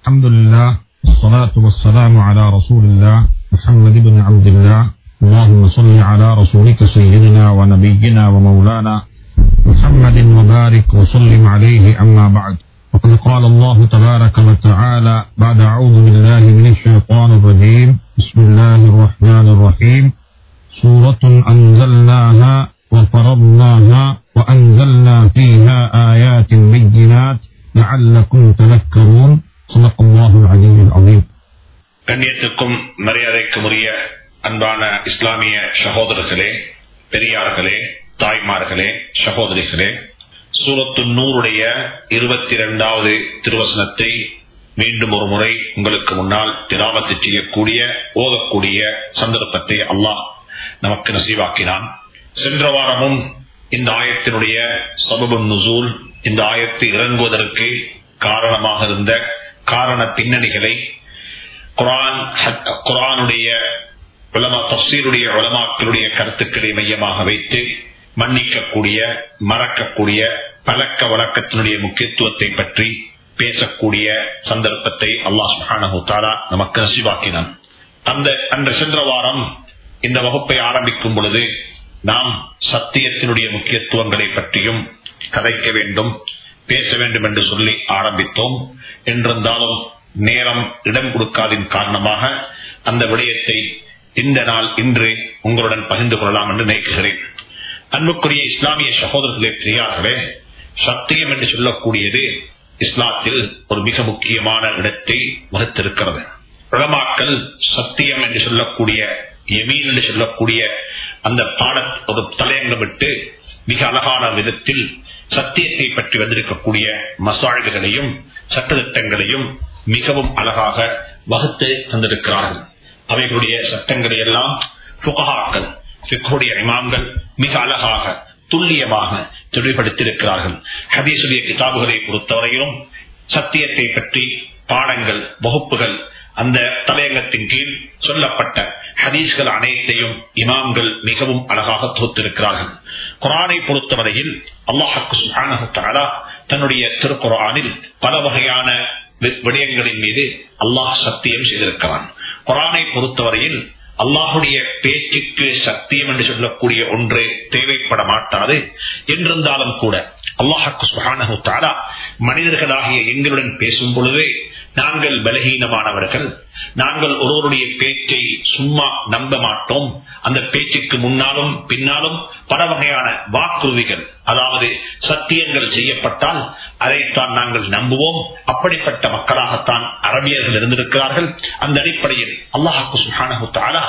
الحمد لله والصلاة والسلام على رسول الله محمد بن عبد الله اللهم صل على رسولك سيدنا ونبينا ومولانا محمد وبارك وسلم عليه أما بعد. وقد قال الله تبارك وتعالى بعد أعوذ بالله من الشيطان الرجيم. بسم الله الرحمن الرحيم. سورة أنزلناها وفرضناها وأنزلنا فيها آيات بينات لعلكم تذكرون. கண்ணியத்துக்கும் மரியாதைக்கும் உரிய அன்பான இஸ்லாமிய சகோதரர்களே பெரியார்களே தாய்மார்களே சகோதரிகளே சூரத்து நூறுடைய இருபத்தி இரண்டாவது திருவசனத்தை மீண்டும் ஒரு முறை உங்களுக்கு முன்னால் திராவத்தை செய்யக்கூடிய ஓதக்கூடிய சந்தர்ப்பத்தை அல்லாஹ் நமக்கு நசீவாக்கினான். சென்ற வாரமும் இந்த ஆயத்தினுடைய சபபு நுசூல் இந்த ஆயத்தை இறங்குவதற்கு காரணமாக இருந்த காரண பின்னணிகளை குரான் குரானுடைய உலமா தப்சீருடைய உலமாக்களுடைய கருத்துக்களை மையமாக வைத்து மன்னிக்கக்கூடிய மறக்கக்கூடிய பழக்க வழக்கத்தினுடைய முக்கியத்துவத்தை பற்றி பேசக்கூடிய சந்தர்ப்பத்தை அல்லாஹ் சுஹானா நமக்கு நசிவாக்கினான். அந்த அன்று சென்ற வாரம் இந்த வகுப்பை ஆரம்பிக்கும் பொழுது நாம் சத்தியத்தினுடைய முக்கியத்துவங்களை பற்றியும் கதைக்க வேண்டும். பேச வேண்டும் என்று சொல்லி ஆரம்பித்தோம். என்றிருந்தாலும் நேரம் இடம் கொடுக்காதின் காரணமாக அந்த விடயத்தை இந்த நாள் இன்று உங்களுடன் பகிர்ந்து கொள்ளலாம் என்று நினைக்கிறேன். அன்புக்குரிய இஸ்லாமிய சகோதரர்களே பெரியார்களே சத்தியம் என்று சொல்லக்கூடியது இஸ்லாத்தில் ஒரு மிக முக்கியமான இடத்தை வகுத்திருக்கிறது. உளமாக்கல் சத்தியம் என்று சொல்லக்கூடிய எமீன் என்று சொல்லக்கூடிய அந்த பாட ஒரு தலையங்கமிட்டு மிக அழகான விதத்தில் சத்தியத்தை பற்றி வந்திருக்கக்கூடிய மசாழ்களையும் சட்டத்திட்டங்களையும் மிகவும் அழகாக வகுத்து தந்திருக்கிறார்கள். அவைகளுடைய சட்டங்களை எல்லாம் புகாக்கள் பிக்குடைய இமாம்கள் மிக அழகாக துல்லியமாக தெளிவுபடுத்தியிருக்கிறார்கள். ஹதீசுடைய கிதாபுகளை பொறுத்தவரையிலும் சத்தியத்தை பற்றி பாடங்கள் வகுப்புகள் அந்த தலையங்கத்தின் கீழ் சொல்லப்பட்ட ஹதீஸ்கள் அனைத்தையும் இமாம்கள் மிகவும் அழகாக தொகுத்திருக்கிறார்கள் குரானை பொறுத்தவரையில் அல்லாஹு தன்னுடைய திருக்குரானில் பல வகையான விடயங்களின் மீது அல்லாஹ் சத்தியம் செய்திருக்கிறான். குரானை பொறுத்தவரையில் அல்லாஹுடைய பேச்சுக்கு சத்தியம் என்று சொல்லக்கூடிய ஒன்று தேவைப்பட மாட்டாது. என்றிருந்தாலும் கூட அல்லாஹாக்கு சுகானு தாரா மனிதர்களாகிய எங்களுடன் பேசும் பொழுதே நாங்கள் பலகீனமானவர்கள். நாங்கள் ஒருவருடைய பேச்சை சும்மா நம்ப மாட்டோம். அந்த பேச்சுக்கு முன்னாலும் பின்னாலும் பல வகையான வாக்குறுதிகள் அதாவது சத்தியங்கள் செய்யப்பட்டால் அதைத்தான் நாங்கள் நம்புவோம். அப்படிப்பட்ட மக்களாகத்தான் அரபியர்கள் இருந்திருக்கிறார்கள். அந்த அடிப்படையில் அல்லாஹாக்கு சுகானு தாரா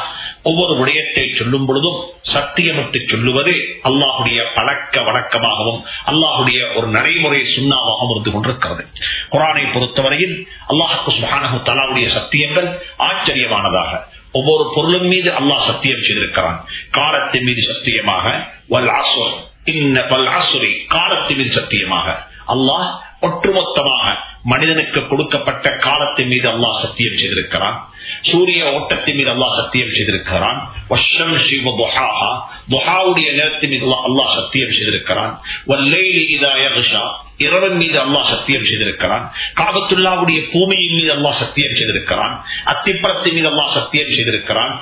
ஒவ்வொரு விடயத்தை சொல்லும் பொழுதும் சத்தியமிட்டு சொல்லுவது அல்லாஹுடைய பழக்க வழக்கமாகவும் அல்லாஹுடைய ஒரு நடைமுறை சுண்ணாவாகவும் இருந்து கொண்டிருக்கிறது. குரானை பொறுத்தவரையில் அல்லாஹாக்கு சுகானு தாலாவுடைய சத்தியங்கள் ஆச்சரியமானதாக. ஒவ்வொரு பொருளும் மீது அல்லாஹ் சத்தியம் செய்திருக்கிறான். காலத்தின் மீது சத்தியமாக காலத்தின் மீது சத்தியமாக. அல்லாஹ் ஒட்டுமொத்தமாக மனிதனுக்கு கொடுக்கப்பட்ட காலத்தின் மீது அல்லாஹ் சத்தியம் செய்திருக்கிறான். சூரிய ஓட்டத்தின் மீது அல்லாஹ் சத்தியம் செய்திருக்கிறான். நேரத்தின் மீது அல்லாஹ் சத்தியம் செய்திருக்கிறான். இரவன் மீது அல்லாஹ் சத்தியம் செய்திருக்கிறான் காபத்துல்லாவுடைய பூமியின் மீது அல்லாஹ் சத்தியம் செய்திருக்கிறான் அத்திப்பழத்தின் மீது அல்லாஹ் சத்தியம் செய்திருக்கிறான்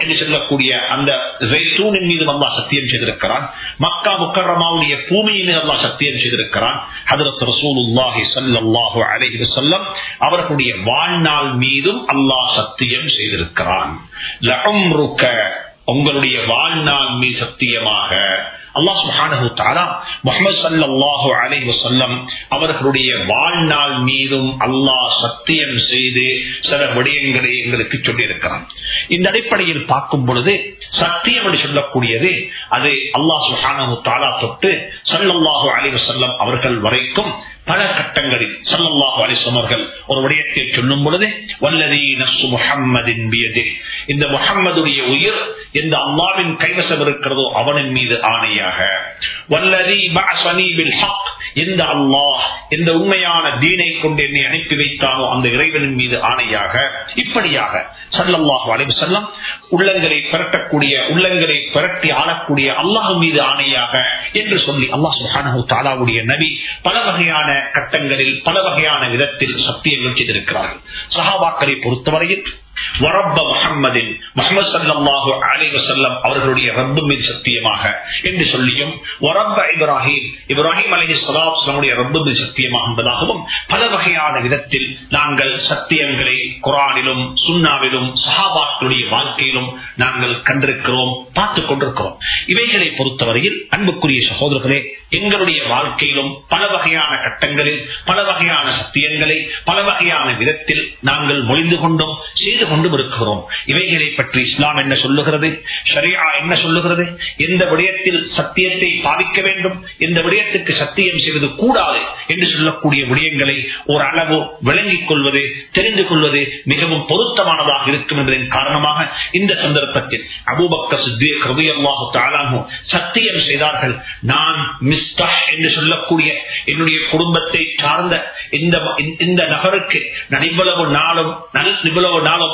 என்று சொல்லக்கூடிய அந்த ஜெய்தூனின் மீது அல்லாஹ் சத்தியம் செய்திருக்கிறான் மக்கா முக்கரமாவுடைய பூமியின் மீது அல்லாஹ் சத்தியம் செய்திருக்கிறான் ஹதரத் ரசூலுல்லாஹி ஸல்லல்லாஹு அலைஹி வஸல்லம் அவர்களுடைய வாழ்நாள் மீதும் அல்லாஹ் சத்தியம் செய்திருக்கிறான் லஅம்ருக உங்களுடைய வாழ்நாள் சத்தியமாக அல்லாஹ் சுஹானஹு தாரா முகமது சல்லாஹு அலை வசல்லம் அவர்களுடைய வாழ்நாள் மீதும் அல்லாஹ் சத்தியம் செய்து சில விடயங்களை எங்களுக்கு சொல்லியிருக்கிறான். இந்த அடிப்படையில் பார்க்கும் பொழுது சத்தியம் என்று சொல்லக்கூடியது அது அல்லாஹ் சுஹானஹு தாலா தொட்டு சல்லாஹு அலை வசல்லம் அவர்கள் வரைக்கும் பல கட்டங்களில் சல்லாஹ் அலிசமர்கள் ஒரு விடயத்தை சொல்லும் பொழுது வல்லதி நஸ்ஸு முஹம்மதின் பியதே இந்த முகம்மதுடைய உயிர் எந்த அல்லாவின் கைவசம் இருக்கிறதோ அவனின் மீது ஆணையாக. வல்லதி ஹக் எந்த அல்லாஹ் எந்த உண்மையான தீனை கொண்டு என்னை அனுப்பி வைத்தானோ அந்த இறைவனின் மீது ஆணையாக. இப்படியாக சல்லல்லாஹு அலைவு செல்லம் உள்ளங்களை பெரட்டக்கூடிய உள்ளங்களை பெரட்டி ஆளக்கூடிய அல்லாஹ் மீது ஆணையாக என்று சொல்லி அல்லாஹ் சுஹானஹு தாலாவுடைய நபி பல வகையான கட்டங்களில் பல வகையான விதத்தில் சத்தியங்கள் செய்திருக்கிறார்கள். சஹாபாக்களை பொறுத்தவரையில் வரப்ப முகம்மதின் முகமது சல்லாஹு அலி வசல்லம் அவர்களுடைய ரப்பு மீது சத்தியமாக என்று சொல்லியும் வரப்ப இப்ராஹிம் இப்ராஹிம் அலி சலாஹுடைய ரப்பு மீது சத்தியமாக என்பதாகவும் பல வகையான விதத்தில் நாங்கள் சத்தியங்களை குரானிலும் சுண்ணாவிலும் சஹாபாக்களுடைய வாழ்க்கையிலும் நாங்கள் கண்டிருக்கிறோம் பார்த்துக் கொண்டிருக்கிறோம். இவைகளை பொறுத்தவரையில் அன்புக்குரிய சகோதரர்களே எங்களுடைய வாழ்க்கையிலும் பல வகையான கட்டங்களில் பல வகையான சத்தியங்களை பல வகையான விதத்தில் நாங்கள் மொழிந்து கொண்டோம் செய்து கொண்டும் இருக்கிறோம் இவைகளை பற்றி இஸ்லாம் என்ன சொல்லுகிறது? ஷரியா என்ன சொல்லுகிறது? எந்த விடயத்தில் சத்தியத்தை பாதிக்க வேண்டும்? எந்த விடயத்துக்கு சத்தியம் செய்வது கூடாது என்று சொல்லக்கூடிய விடயங்களை ஒரு அளவு விளங்கிக் கொள்வது தெரிந்து கொள்வது மிகவும் பொருத்தமானதாக இருக்கும் என்பதன் காரணமாக இந்த சந்தர்ப்பத்தில் அபூபக்க சித்திக் சத்தியம் செய்தார்கள். நான் மிஸ்தஹ் என்று சொல்லக்கூடிய என்னுடைய குடும்பத்தை சார்ந்த இந்த இந்த நபருக்கு நான் இவ்வளவு நாளும் இவ்வளவு நாளும்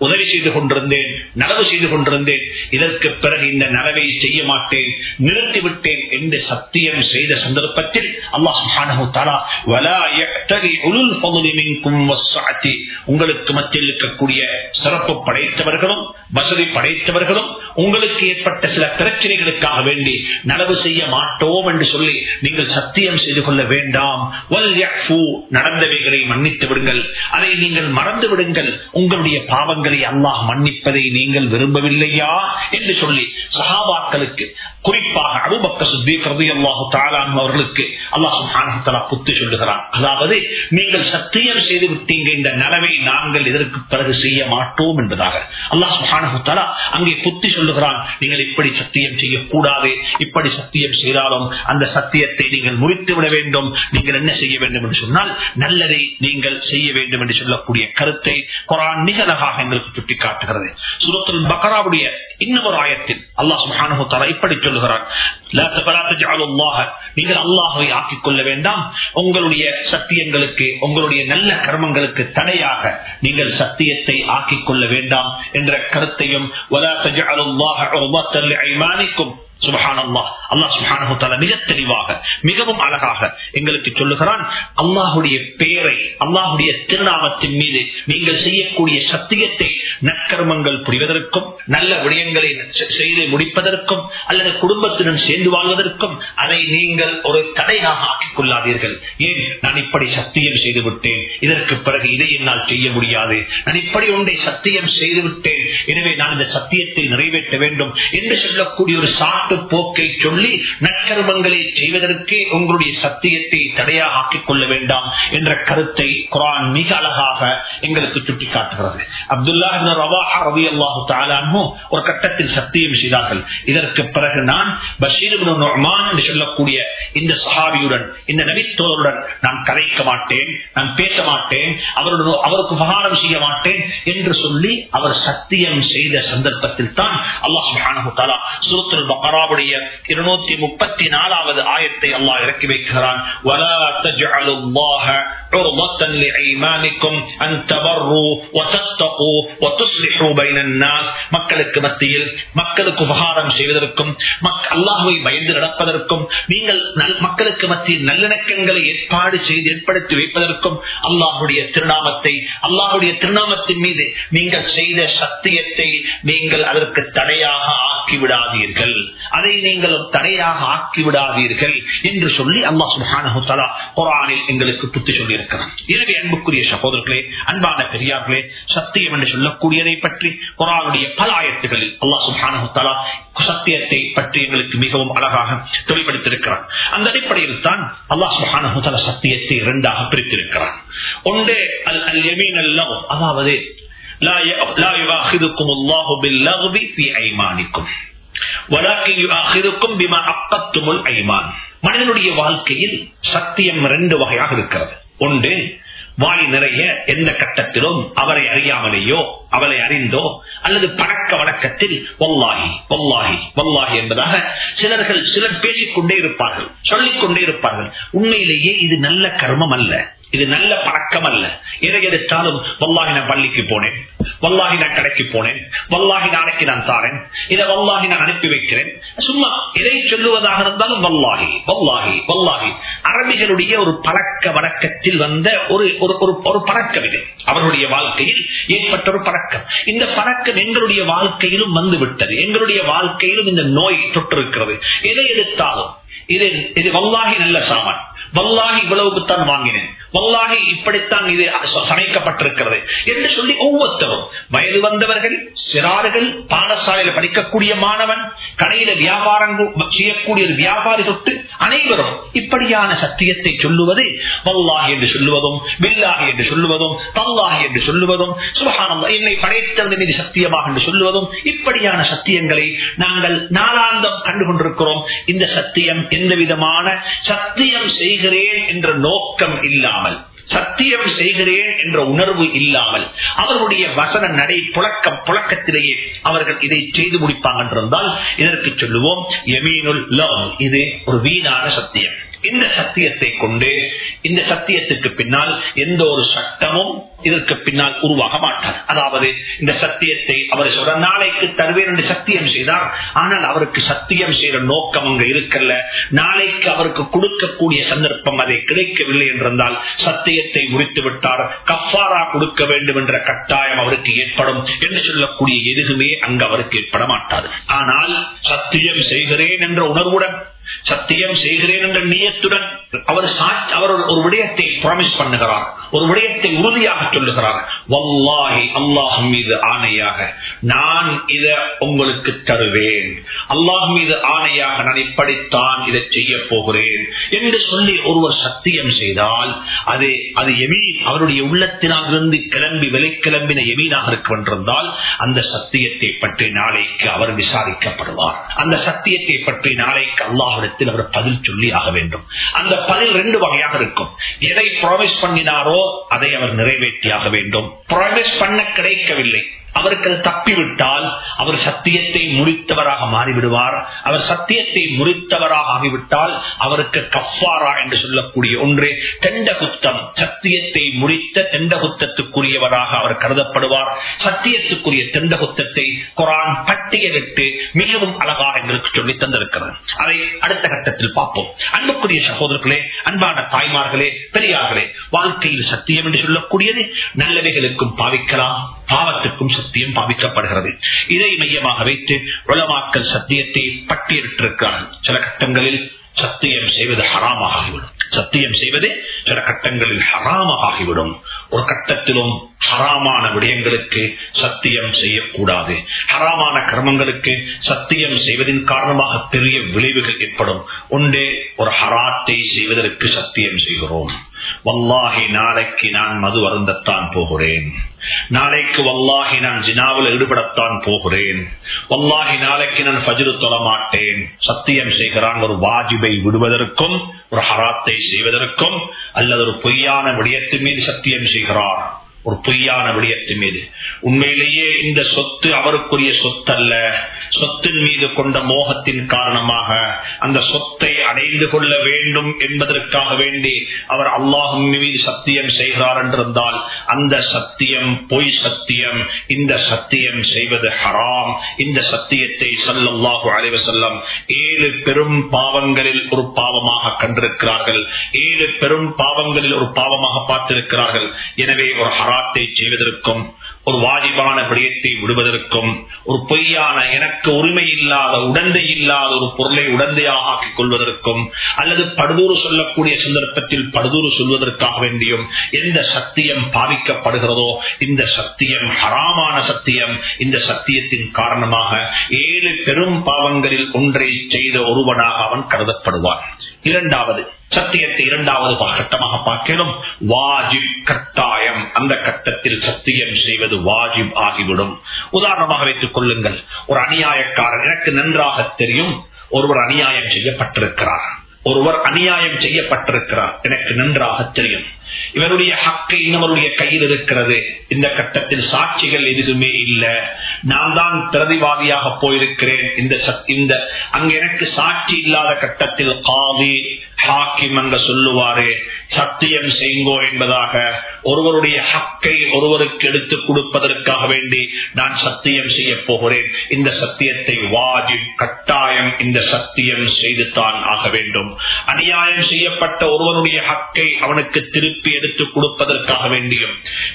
உதவி செய்து கொண்டிருந்தேன் நடவு செய்து கொண்டிருந்தேன். இதற்கு பிறகு இந்த நடவை செய்ய மாட்டேன் நிறுத்திவிட்டேன் என்று சத்தியம் செய்த சந்தர்ப்பத்தில் அல்லாஹ் உங்களுக்கு மத்தியில் இருக்கக்கூடிய சிறப்பு படைத்தவர்களும் வசதி படைத்தவர்களும் உங்களுக்கு ஏற்பட்ட சில பிரச்சனைகளுக்காக வேண்டி நடவு செய்ய மாட்டோம் என்று சொல்லி நீங்கள் சத்தியம் செய்து கொள்ள வேண்டாம். நடந்தவைகளை மன்னித்து விடுங்கள். அதை நீங்கள் மறந்து விடுங்கள். உங்களுடைய பாவங்கள் அல்லாஹ் மன்னிப்பதை நீங்கள் விரும்பவில்லையா? என்று சொல்லி சஹாபாக்களுக்கு குறிப்பாக அபுபக்க சுத்தீக்கிறது அல்லாஹு தாலான் அவர்களுக்கு அல்லாஹு புத்தி சொல்லுகிறான். அதாவது நீங்கள் சத்தியம் செய்து விட்டீங்க இந்த நலவை நாங்கள் இதற்கு பிறகு செய்ய மாட்டோம் என்பதாக. அல்லாஹ் சுஹானஹாலா அங்கே புத்தி சொல்லுகிறான் நீங்கள் இப்படி சத்தியம் செய்யக்கூடாது. இப்படி சத்தியம் செய்தாலும் அந்த சத்தியத்தை நீங்கள் முறித்து விட வேண்டும். நீங்கள் என்ன செய்ய வேண்டும்? என்று சொன்னால் நல்லதை நீங்கள் செய்ய வேண்டும் என்று சொல்லக்கூடிய கருத்தை குரான் மிக அழகாக எங்களுக்கு சுட்டிக்காட்டுகிறது. சுரத்துல் பக்கராவுடைய இன்னொரு ஆயத்தில் அல்லாஹ் சுஹானு தலா இப்படி சொல்லுகிறான். நீங்கள் அல்லாஹை. ஆக்கிக் கொள்ள வேண்டாம். உங்களுடைய சத்தியங்களுக்கு உங்களுடைய நல்ல கர்மங்களுக்கு தடையாக நீங்கள் சத்தியத்தை ஆக்கிக் கொள்ள வேண்டாம் என்ற கருத்தையும் மிக தெளிவாக மிகவும் அழகாக எங்களுக்கு சொல்லுகிறான் அல்லாஹுடைய பெயரை அல்லாஹுடைய திருநாமத்தின் மீது நீங்கள் செய்யக்கூடிய சத்தியத்தை நற்கர்மங்கள் புரிவதற்கும் நல்ல விடயங்களை செய்து முடிப்பதற்கும் அல்லது குடும்பத்துடன் சேர்ந்து வாழ்வதற்கும் அதை நீங்கள் ஒரு தடையாக ஆக்கிக் கொள்ளாதீர்கள் ஏன்? நான் இப்படி சத்தியம் செய்து விட்டேன் இதற்கு பிறகு இதை என்னால் செய்ய முடியாது. நான் இப்படி ஒன்றை சத்தியம் செய்து விட்டேன் எனவே நான் இந்த சத்தியத்தை நிறைவேற்ற வேண்டும். என்று சொல்லக்கூடிய ஒரு சாட்டு போக்கை சொல்லி நற்கர்மங்களை செய்வதற்கு உங்களுடைய சத்தியத்தை தடையாக ஆக்கிக் கொள்ள வேண்டாம் என்ற கருத்தை குரான் மிக அழகாக எங்களுக்கு சுட்டிக்காட்டுகிறது. அப்துல்லா ரவி அல்லாஹு தாலானோ ஒரு கட்டத்தில் சத்தியம் செய்தார்கள். இதற்கு பிறகு நான் பஷீர் என்று சொல்லக்கூடிய இந்த சஹாபியுடன் இந்த நபித்தோருடன் நான் கலைக்க மாட்டேன் நான் பேச மாட்டேன் அவருடன் அவருக்கு உபகாரம் செய்ய மாட்டேன் என்று சொல்லி அவர் சத்தியம் செய்த சந்தர்ப்பத்தில் தான் அல்லாஹ் சுருத்துல் பக்கராவுடைய இருநூத்தி முப்பத்தி நாலாவது ஆயத்தை அல்லாஹ் இறக்கி வைக்கிறான். மக்களுக்கு மத்தியில் மக்களுக்கு உபகாரம் செய்வதற்கும் அல்லாஹுவை பயந்து நடப்பதற்கும் நீங்கள் மக்களுக்கு மத்தியில் நல்லிணக்கங்களை ஏற்பாடு செய்து ஏற்படுத்தி வைப்பதற்கும் அல்லாஹுடைய திருநாமத்தை அல்லாஹுடைய திருநாமத்தின் மீது நீங்கள் செய்த சத்தியத்தை நீங்கள் அதற்கு தடையாக ஆக்கிவிடாதீர்கள். அதை நீங்கள் தடையாக ஆக்கிவிடாதீர்கள் என்று சொல்லி அல்லாஹ் சுஹானு தலா குரானில் எங்களுக்கு புத்தி சொல்லி இருக்கிறான் எனவே அன்புக்குரிய சகோதரர்களே அன்பான பெரியார்களே சத்தியம் என்று சொல்லக்கூடியதை பற்றி குரானுடைய பல ஆயத்துகளில் அல்லாஹ் சுஹானு தலா சத்தியத்தை பற்றி எங்களுக்கு மிகவும் அழகாக தெளிவெடுத்திருக்கிறான் அந்த அடிப்படையில் தான் அல்லாஹ் சுஹானு தலா சத்தியத்தை இரண்டாக பிரித்திருக்கிறான் ஒன்று அல் அல் யமீன் அல்லவ் அதாவது لا لا يؤاخذكم الله باللغو في ايمانكم மனிதனுடைய வாழ்க்கையில் சத்தியம் ரெண்டு வகையாக இருக்கிறது. ஒன்று வாய் நிறைய எந்த கட்டத்திலும் அவரை அறியாமலேயோ அவளை அறிந்தோ அல்லது பழக்க வழக்கத்தில் ஒல்லாகி ஒல்லாகி ஒல்லாகி என்பதாக சிலர்கள் சிலர் பேசிக் கொண்டே இருப்பார்கள் சொல்லிக்கொண்டே இருப்பார்கள். உண்மையிலேயே இது நல்ல கர்மம் அல்ல. இது நல்ல பழக்கம் அல்ல எதை எடுத்தாலும் வல்லாகி நான் பள்ளிக்கு போனேன். வல்லாகி நான் கடைக்கு போனேன். வல்லாகி நாளைக்கு நான் தாரேன் இதை வல்லாஹி நான் அனுப்பி வைக்கிறேன். சும்மா எதை சொல்லுவதாக இருந்தாலும் வல்லாகி வல்லாகி வல்லாகி அரபிகளுடைய ஒரு பழக்க வழக்கத்தில் வந்த ஒரு ஒரு ஒரு பழக்கம் இது. அவர்களுடைய வாழ்க்கையில் ஏற்பட்ட ஒரு பழக்கம். இந்த பழக்கம் எங்களுடைய வாழ்க்கையிலும் வந்து விட்டது. எங்களுடைய வாழ்க்கையிலும் இந்த நோய் தொற்றிருக்கிறது எதை எடுத்தாலும் இது இது வல்லாகி நல்ல சாமான். வல்லாகி இவ்வளவுக்குத்தான் வாங்கினேன். வல்லாகி இப்படித்தான் இது சமைக்கப்பட்டிருக்கிறது என்று சொல்லி ஒவ்வொருத்தரும். வயது வந்தவர்கள் சிறார்கள் பாடசாலையில் படிக்கக்கூடிய மாணவன் கடையில வியாபாரம் செய்யக்கூடிய ஒரு வியாபாரி தொட்டு அனைவரும் இப்படியான சத்தியத்தை சொல்லுவது வல்லாகி என்று சொல்லுவதும் பில்லாகி என்று சொல்லுவதும் தல்லாகி என்று சொல்லுவதும் சுபகானம் என்னை படைத்தது மீது சத்தியமாக என்று சொல்லுவதும் இப்படியான சத்தியங்களை நாங்கள் நாளாந்தம் கண்டுகொண்டிருக்கிறோம். இந்த சத்தியம் எந்த விதமான சத்தியம் செய்கிறேன் என்ற நோக்கம் இல்லாமல் சத்தியம் செய்கிறேன் என்ற உணர்வு இல்லாமல் அவர்களுடைய வசன நடை புழக்கம் புழக்கத்திலேயே அவர்கள் இதை செய்து முடிப்பாங்க என்றிருந்தால் இதற்கு சொல்லுவோம் எமீனுல் இது ஒரு வீணான சத்தியம். இந்த சத்தியத்தை கொண்டு இந்த சத்தியத்துக்கு பின்னால் எந்த ஒரு சட்டமும் இதற்கு பின்னால் உருவாக மாட்டார் அதாவது இந்த சத்தியத்தை அவர் சொல்ற நாளைக்கு தருவேன் என்று சத்தியம் செய்தார். ஆனால் அவருக்கு சத்தியம் செய்யற நோக்கம் அங்க இருக்கல்ல. நாளைக்கு அவருக்கு கொடுக்கக்கூடிய சந்தர்ப்பம் அதை கிடைக்கவில்லை என்றிருந்தால் சத்தியத்தை முடித்து விட்டார். கஃபாரா கொடுக்க வேண்டும் என்ற கட்டாயம் அவருக்கு ஏற்படும் என்று சொல்லக்கூடிய எதுவுமே அங்கு அவருக்கு ஏற்பட மாட்டார் ஆனால் சத்தியம் செய்கிறேன் என்ற உணர்வுடன் சத்தியம் செய்கிறேன் என்ற நீயத்துடன் அவர் அவர் ஒரு விடயத்தை ப்ராமிஸ் பண்ணுகிறார். ஒரு விடயத்தை உறுதியாக சொல்லுகிறார். வல்லாஹி அல்லாஹ் மீது ஆணையாக நான் இத உங்களுக்கு தருவேன். அல்லாஹ் மீது ஆணையாக நான் இப்படித்தான் இதை செய்ய போகிறேன். என்று சொல்லி ஒருவர் சத்தியம் செய்தால் அது அது எமீன். அவருடைய உள்ளத்தினாலிருந்து கிளம்பி விலை கிளம்பின எமீனாக இருக்க என்றிருந்தால் அந்த சத்தியத்தை பற்றி நாளைக்கு அவர் விசாரிக்கப்படுவார். அந்த சத்தியத்தை பற்றி நாளைக்கு அல்லாஹ் அல்லாஹிடத்தில் அவர் பதில் சொல்லி ஆக வேண்டும். அந்த பதில் ரெண்டு வகையாக இருக்கும். எதை ப்ராமிஸ் பண்ணினாரோ அதை அவர் நிறைவேற்றியாக வேண்டும். ப்ராமிஸ் பண்ண கிடைக்கவில்லை. அவர்கள் தப்பிவிட்டால் அவர் சத்தியத்தை முடித்தவராக மாறிவிடுவார். அவர் சத்தியத்தை முறித்தவராக ஆகிவிட்டால் அவருக்கு கஃபாரா என்று சொல்லக்கூடிய ஒன்று. தெண்ட குத்தம் சத்தியத்தை முடித்த தெண்ட குத்தத்துக்குரியவராக அவர் கருதப்படுவார். சத்தியத்துக்குரிய தெண்ட குத்தத்தை குரான் பட்டியலிட்டு மிகவும் அழகாக எங்களுக்கு சொல்லி தந்திருக்கிறது. அதை அடுத்த கட்டத்தில் பார்ப்போம். அன்புக்குரிய சகோதரர்களே அன்பான தாய்மார்களே பெரியார்களே வாழ்க்கையில் சத்தியம் என்று சொல்லக்கூடியது நல்லவைகளுக்கும் பாவிக்கலாம். பாவத்துக்கும் சத்தியம் பாவிக்கப்படுகிறது. இதை மையமாக வைத்து உலமாக்கல் சத்தியத்தை பட்டியலிட்டிருக்கிறார்கள். சில கட்டங்களில் சத்தியம் செய்வது ஹராமாக ஆகிவிடும் சத்தியம் செய்வது சில கட்டங்களில் ஹராமாக ஆகிவிடும் ஒரு கட்டத்திலும் ஹராமான விடயங்களுக்கு சத்தியம் செய்யக்கூடாது. ஹராமான கிரமங்களுக்கு சத்தியம் செய்வதன் காரணமாக பெரிய விளைவுகள் ஏற்படும். ஒன்றே ஒரு ஹராத்தை செய்வதற்கு சத்தியம் செய்கிறோம். வல்லாகி நாளைக்கு நான் மது வருந்தத்தான் போகிறேன். நாளைக்கு வல்லாஹி நான் ஜினாவில் ஈடுபடத்தான் போகிறேன். வல்லாகி நாளைக்கு நான் பஜிரு தொழ மாட்டேன். சத்தியம் செய்கிறான் ஒரு வாஜிபை விடுவதற்கும் ஒரு ஹராத்தை செய்வதற்கும் அல்லது ஒரு பொய்யான விடயத்தின் மீது சத்தியம் செய்கிறார் ஒரு பொய்யான விடயத்தின் மீது. உண்மையிலேயே இந்த சொத்து அவருக்குரிய சொத்து அல்ல சொத்தின் மீது கொண்ட மோகத்தின் காரணமாக அந்த சொத்தை அடைந்து கொள்ள வேண்டும் என்பதற்காக வேண்டி அவர் அல்லாஹும் மீது சத்தியம் செய்கிறார் என்றிருந்தால் அந்த சத்தியம் பொய் சத்தியம். இந்த சத்தியம் செய்வது ஹராம். இந்த சத்தியத்தை சல்லாஹு அலைவ செல்லம் ஏழு பெரும் பாவங்களில் ஒரு பாவமாக கண்டிருக்கிறார்கள். ஏழு பெரும் பாவங்களில் ஒரு பாவமாக பார்த்திருக்கிறார்கள். எனவே ஒரு ஹராத்தை செய்வதற்கும் ஒரு வாஜிபான விடயத்தை விடுவதற்கும் ஒரு பொய்யான எனக்கு உரிமை இல்லாத உடந்தை இல்லாத ஒரு பொருளை உடந்தையாக ஆக்கிக் கொள்வதற்கும் அல்லது படுதூறு சொல்லக்கூடிய சந்தர்ப்பத்தில் படுதூறு சொல்வதற்காக வேண்டியும் எந்த சத்தியம் பாவிக்கப்படுகிறதோ இந்த சத்தியம் ஹராமான சத்தியம் இந்த சத்தியத்தின் காரணமாக ஏழு பெரும் பாவங்களில் ஒன்றை செய்த ஒருவனாக அவன் கருதப்படுவான். இரண்டாவது சத்தியத்தை இரண்டாவது கட்டமாக பார்க்கணும் வாஜிப் கட்டாயம். அந்த கட்டத்தில் சத்தியம் செய்வது வாஜிப் ஆகிவிடும். உதாரணமாக வைத்துக் கொள்ளுங்கள். ஒரு அநியாயக்காரர் எனக்கு நன்றாக தெரியும் ஒருவர் அநியாயம் செய்யப்பட்டிருக்கிறார். ஒருவர் அநியாயம் செய்யப்பட்டிருக்கிறார். எனக்கு நன்றாக தெரியும். இவருடைய ஹக்கை இன்னவருடைய கையில் இருக்கிறது. இந்த கட்டத்தில் சாட்சிகள் எதுவுமே இல்லை. நான் தான் பிரதிவாதியாக போயிருக்கிறேன். இந்த இந்த அங்க எனக்கு சாட்சி இல்லாத கட்டத்தில் காவி ஹாக்கிம் என்று சொல்லுவாரு சத்தியம் செய்யுங்கோ என்பதாக ஒருவருடைய ஹக்கை ஒருவருக்கு எடுத்துக் கொடுப்பதற்காக வேண்டி நான் சத்தியம் செய்ய போகிறேன். இந்த சத்தியத்தை வாஜிப் கட்டாயம் இந்த சத்தியம் செய்து தான் ஆக வேண்டும். அநியாயம் செய்யப்பட்ட ஒருவனுடைய ஹக்கை அவனுக்கு திருப்பி எடுத்து கொடுப்பதற்காக வேண்டியும்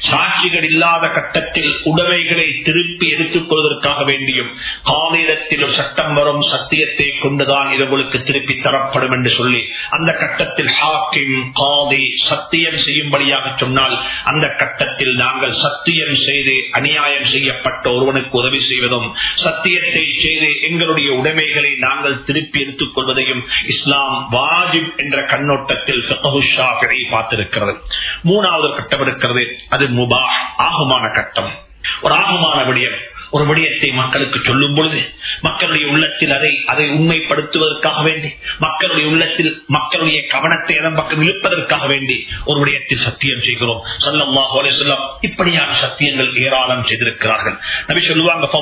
சாட்சிகள் இல்லாத கட்டத்தில் உடமைகளை திருப்பி எடுத்துக் கொள்வதற்காக வேண்டியும் காலிடத்தில் சட்டம் வரும் சத்தியத்தை கொண்டுதான் இது உங்களுக்கு திருப்பி தரப்படும் என்று சொல்லி அந்த கட்டத்தில் ஹாக்கிம் காதி சத்தியம் செய்யும்படியாக சொன்னால் அந்த கட்டத்தில் நாங்கள் சத்தியம் செய்து அநியாயம் செய்யப்பட்ட ஒருவனுக்கு உதவி செய்வதும் சத்தியத்தை செய்து எங்களுடைய உடைமைகளை நாங்கள் திருப்பி எடுத்துக் கொள்வதையும் இஸ்லாம் வாஜிப் என்ற கண்ணோட்டத்தில் பார்த்திருக்கிறது. மூணாவது கட்டம் இருக்கிறது. அது முபா ஆகமான கட்டம். ஒரு ஆகமான விடயம். ஒரு விடயத்தை மக்களுக்கு சொல்லும் பொழுது மக்களுடைய உள்ளத்தில் அதை அதை உண்மைப்படுத்துவதற்காக வேண்டி மக்களுடைய உள்ளத்தில் மக்களுடைய கவனத்தை அதன் பக்கம் இழுப்பதற்காக வேண்டி ஒரு விடயத்தில் சத்தியம் செய்கிறோம். சொல்லல்லாஹு சொல்லம் இப்படியான சத்தியங்கள் ஏராளம் செய்திருக்கிறார்கள். நபி சொல்லுவாங்க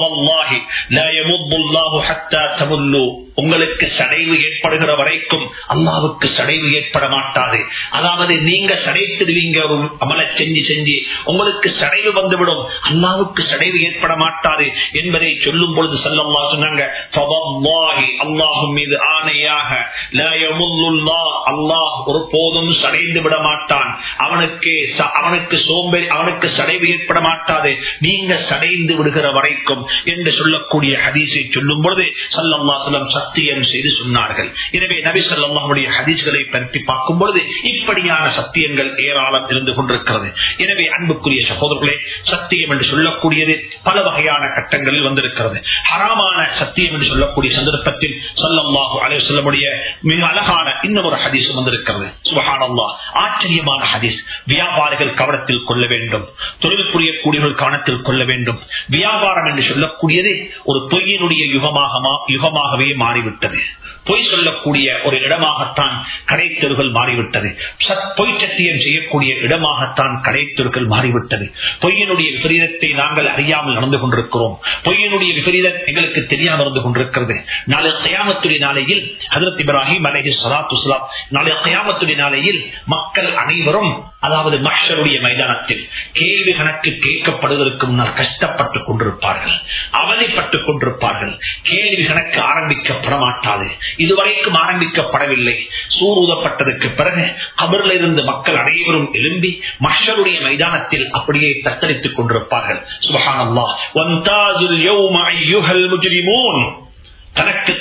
உங்களுக்கு சடைவு ஏற்படுகிற வரைக்கும் அல்லாவுக்கு சடைவு ஏற்பட மாட்டாது. அதாவது நீங்க சடைத்திடுவீங்க ஒரு அமல செஞ்சு செஞ்சு உங்களுக்கு சடைவு வந்துவிடும். அல்லாவுக்கு சடைவு ஏற்பட மாட்டாது. என்பதை சொல்லும் பொழுது செல்லம்மா சொன்னாங்க அல்லாஹும் மீது ஆணையாக அல்லாஹ் ஒருபோதும் சடைந்து விட மாட்டான். அவனுக்கு அவனுக்கு சோம்பேறி அவனுக்கு சடைவு ஏற்பட மாட்டாது. நீங்க சடைந்து விடுகிற வரைக்கும் என்று சொல்லக்கூடிய ஹதீஸை சொல்லும் பொழுது சல்லம்மா சொல்லம் சத்தியம் செய்து சொன்னார்கள். எனவே நபி சொல்லாமுடைய ஹதீஸ்களை பற்றி பார்க்கும் பொழுது இப்படியான சத்தியங்கள் ஏராளம் இருந்து கொண்டிருக்கிறது. எனவே அன்புக்குரிய சகோதரர்களே சத்தியம் என்று சொல்லக்கூடியது பல வகையான கட்டங்களில் வந்திருக்கிறது. ஹராமான சத்தியம் என்று சொல்லக்கூடிய சந்தர்ப்பத்தில் சொல்லம்மாஹு அலே சொல்லமுடைய மிக அழகான இன்னொரு ஹதீஸ் வந்திருக்கிறது. சுபஹானல்லா ஆச்சரியமான ஹதீஸ். வியாபாரிகள் கவனத்தில் கொள்ள வேண்டும். தொழில் புரியக்கூடியவர்கள் கவனத்தில் கொள்ள வேண்டும். வியாபாரம் என்று சொல்லக்கூடியது ஒரு பொய்யினுடைய யுகமாக யுகமாகவே மாறிவிட்டது. பொய் சொல்லக்கூடிய ஒரு இடமாகத்தான் கடைத்தெருகள் மாறிவிட்டது. பொய் சத்தியம் செய்யக்கூடிய இடமாகத்தான் கடைத்தெருகள் மாறிவிட்டது. பொய்யினுடைய விபரீதத்தை நாங்கள் அறியாமல் நடந்து கொண்டிருக்கிறோம். கொண்டிருக்கிறோம். பொய்யினுடைய விபரீதம் எங்களுக்கு தெரியாம இருந்து கொண்டிருக்கிறது. நாளை கயாமத்துடைய நாளையில் ஹதரத் இப்ராஹிம் அலஹி சலாத்து சலாம் நாளை கயாமத்துடைய நாளையில் மக்கள் அனைவரும் அதாவது மஷருடைய மைதானத்தில் கேள்வி கணக்கு கேட்கப்படுவதற்கு முன்னால் கஷ்டப்பட்டுக் கொண்டிருப்பார்கள் அவதிப்பட்டுக் கொண்டிருப்பார்கள். கேள்வி கணக்கு ஆரம்பிக்கப்பட மாட்டாது. இதுவரைக்கும் ஆரம்பிக்கப்படவில்லை. சூரூதப்பட்டதற்கு பிறகு கபரில் இருந்து மக்கள் அனைவரும் எழும்பி மஷருடைய மைதானத்தில் அப்படியே தத்தளித்துக் கொண்டிருப்பார்கள். சுபஹானல்லா ஒன்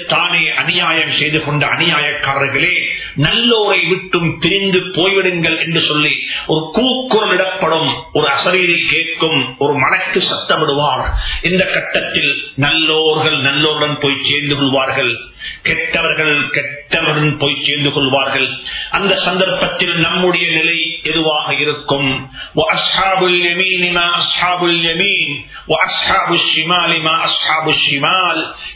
தானே அநியாயம் செய்து கொண்ட அநியாயக்காரர்களே நல்லோரை விட்டும் பிரிந்து போய்விடுங்கள் என்று சொல்லி ஒரு கூக்குரல் இடப்படும் ஒரு அசரீரை கேட்கும் ஒரு மனக்கு சத்தமிடுவார். இந்த கட்டத்தில் நல்லோர்கள் நல்லோருடன் போய் சேர்ந்து கொள்வார்கள். கெட்டவர்கள் கெட்டவருடன் போய் சேர்ந்து கொள்வார்கள். அந்த சந்தர்ப்பத்தில் நம்முடைய நிலை எதுவாக இருக்கும்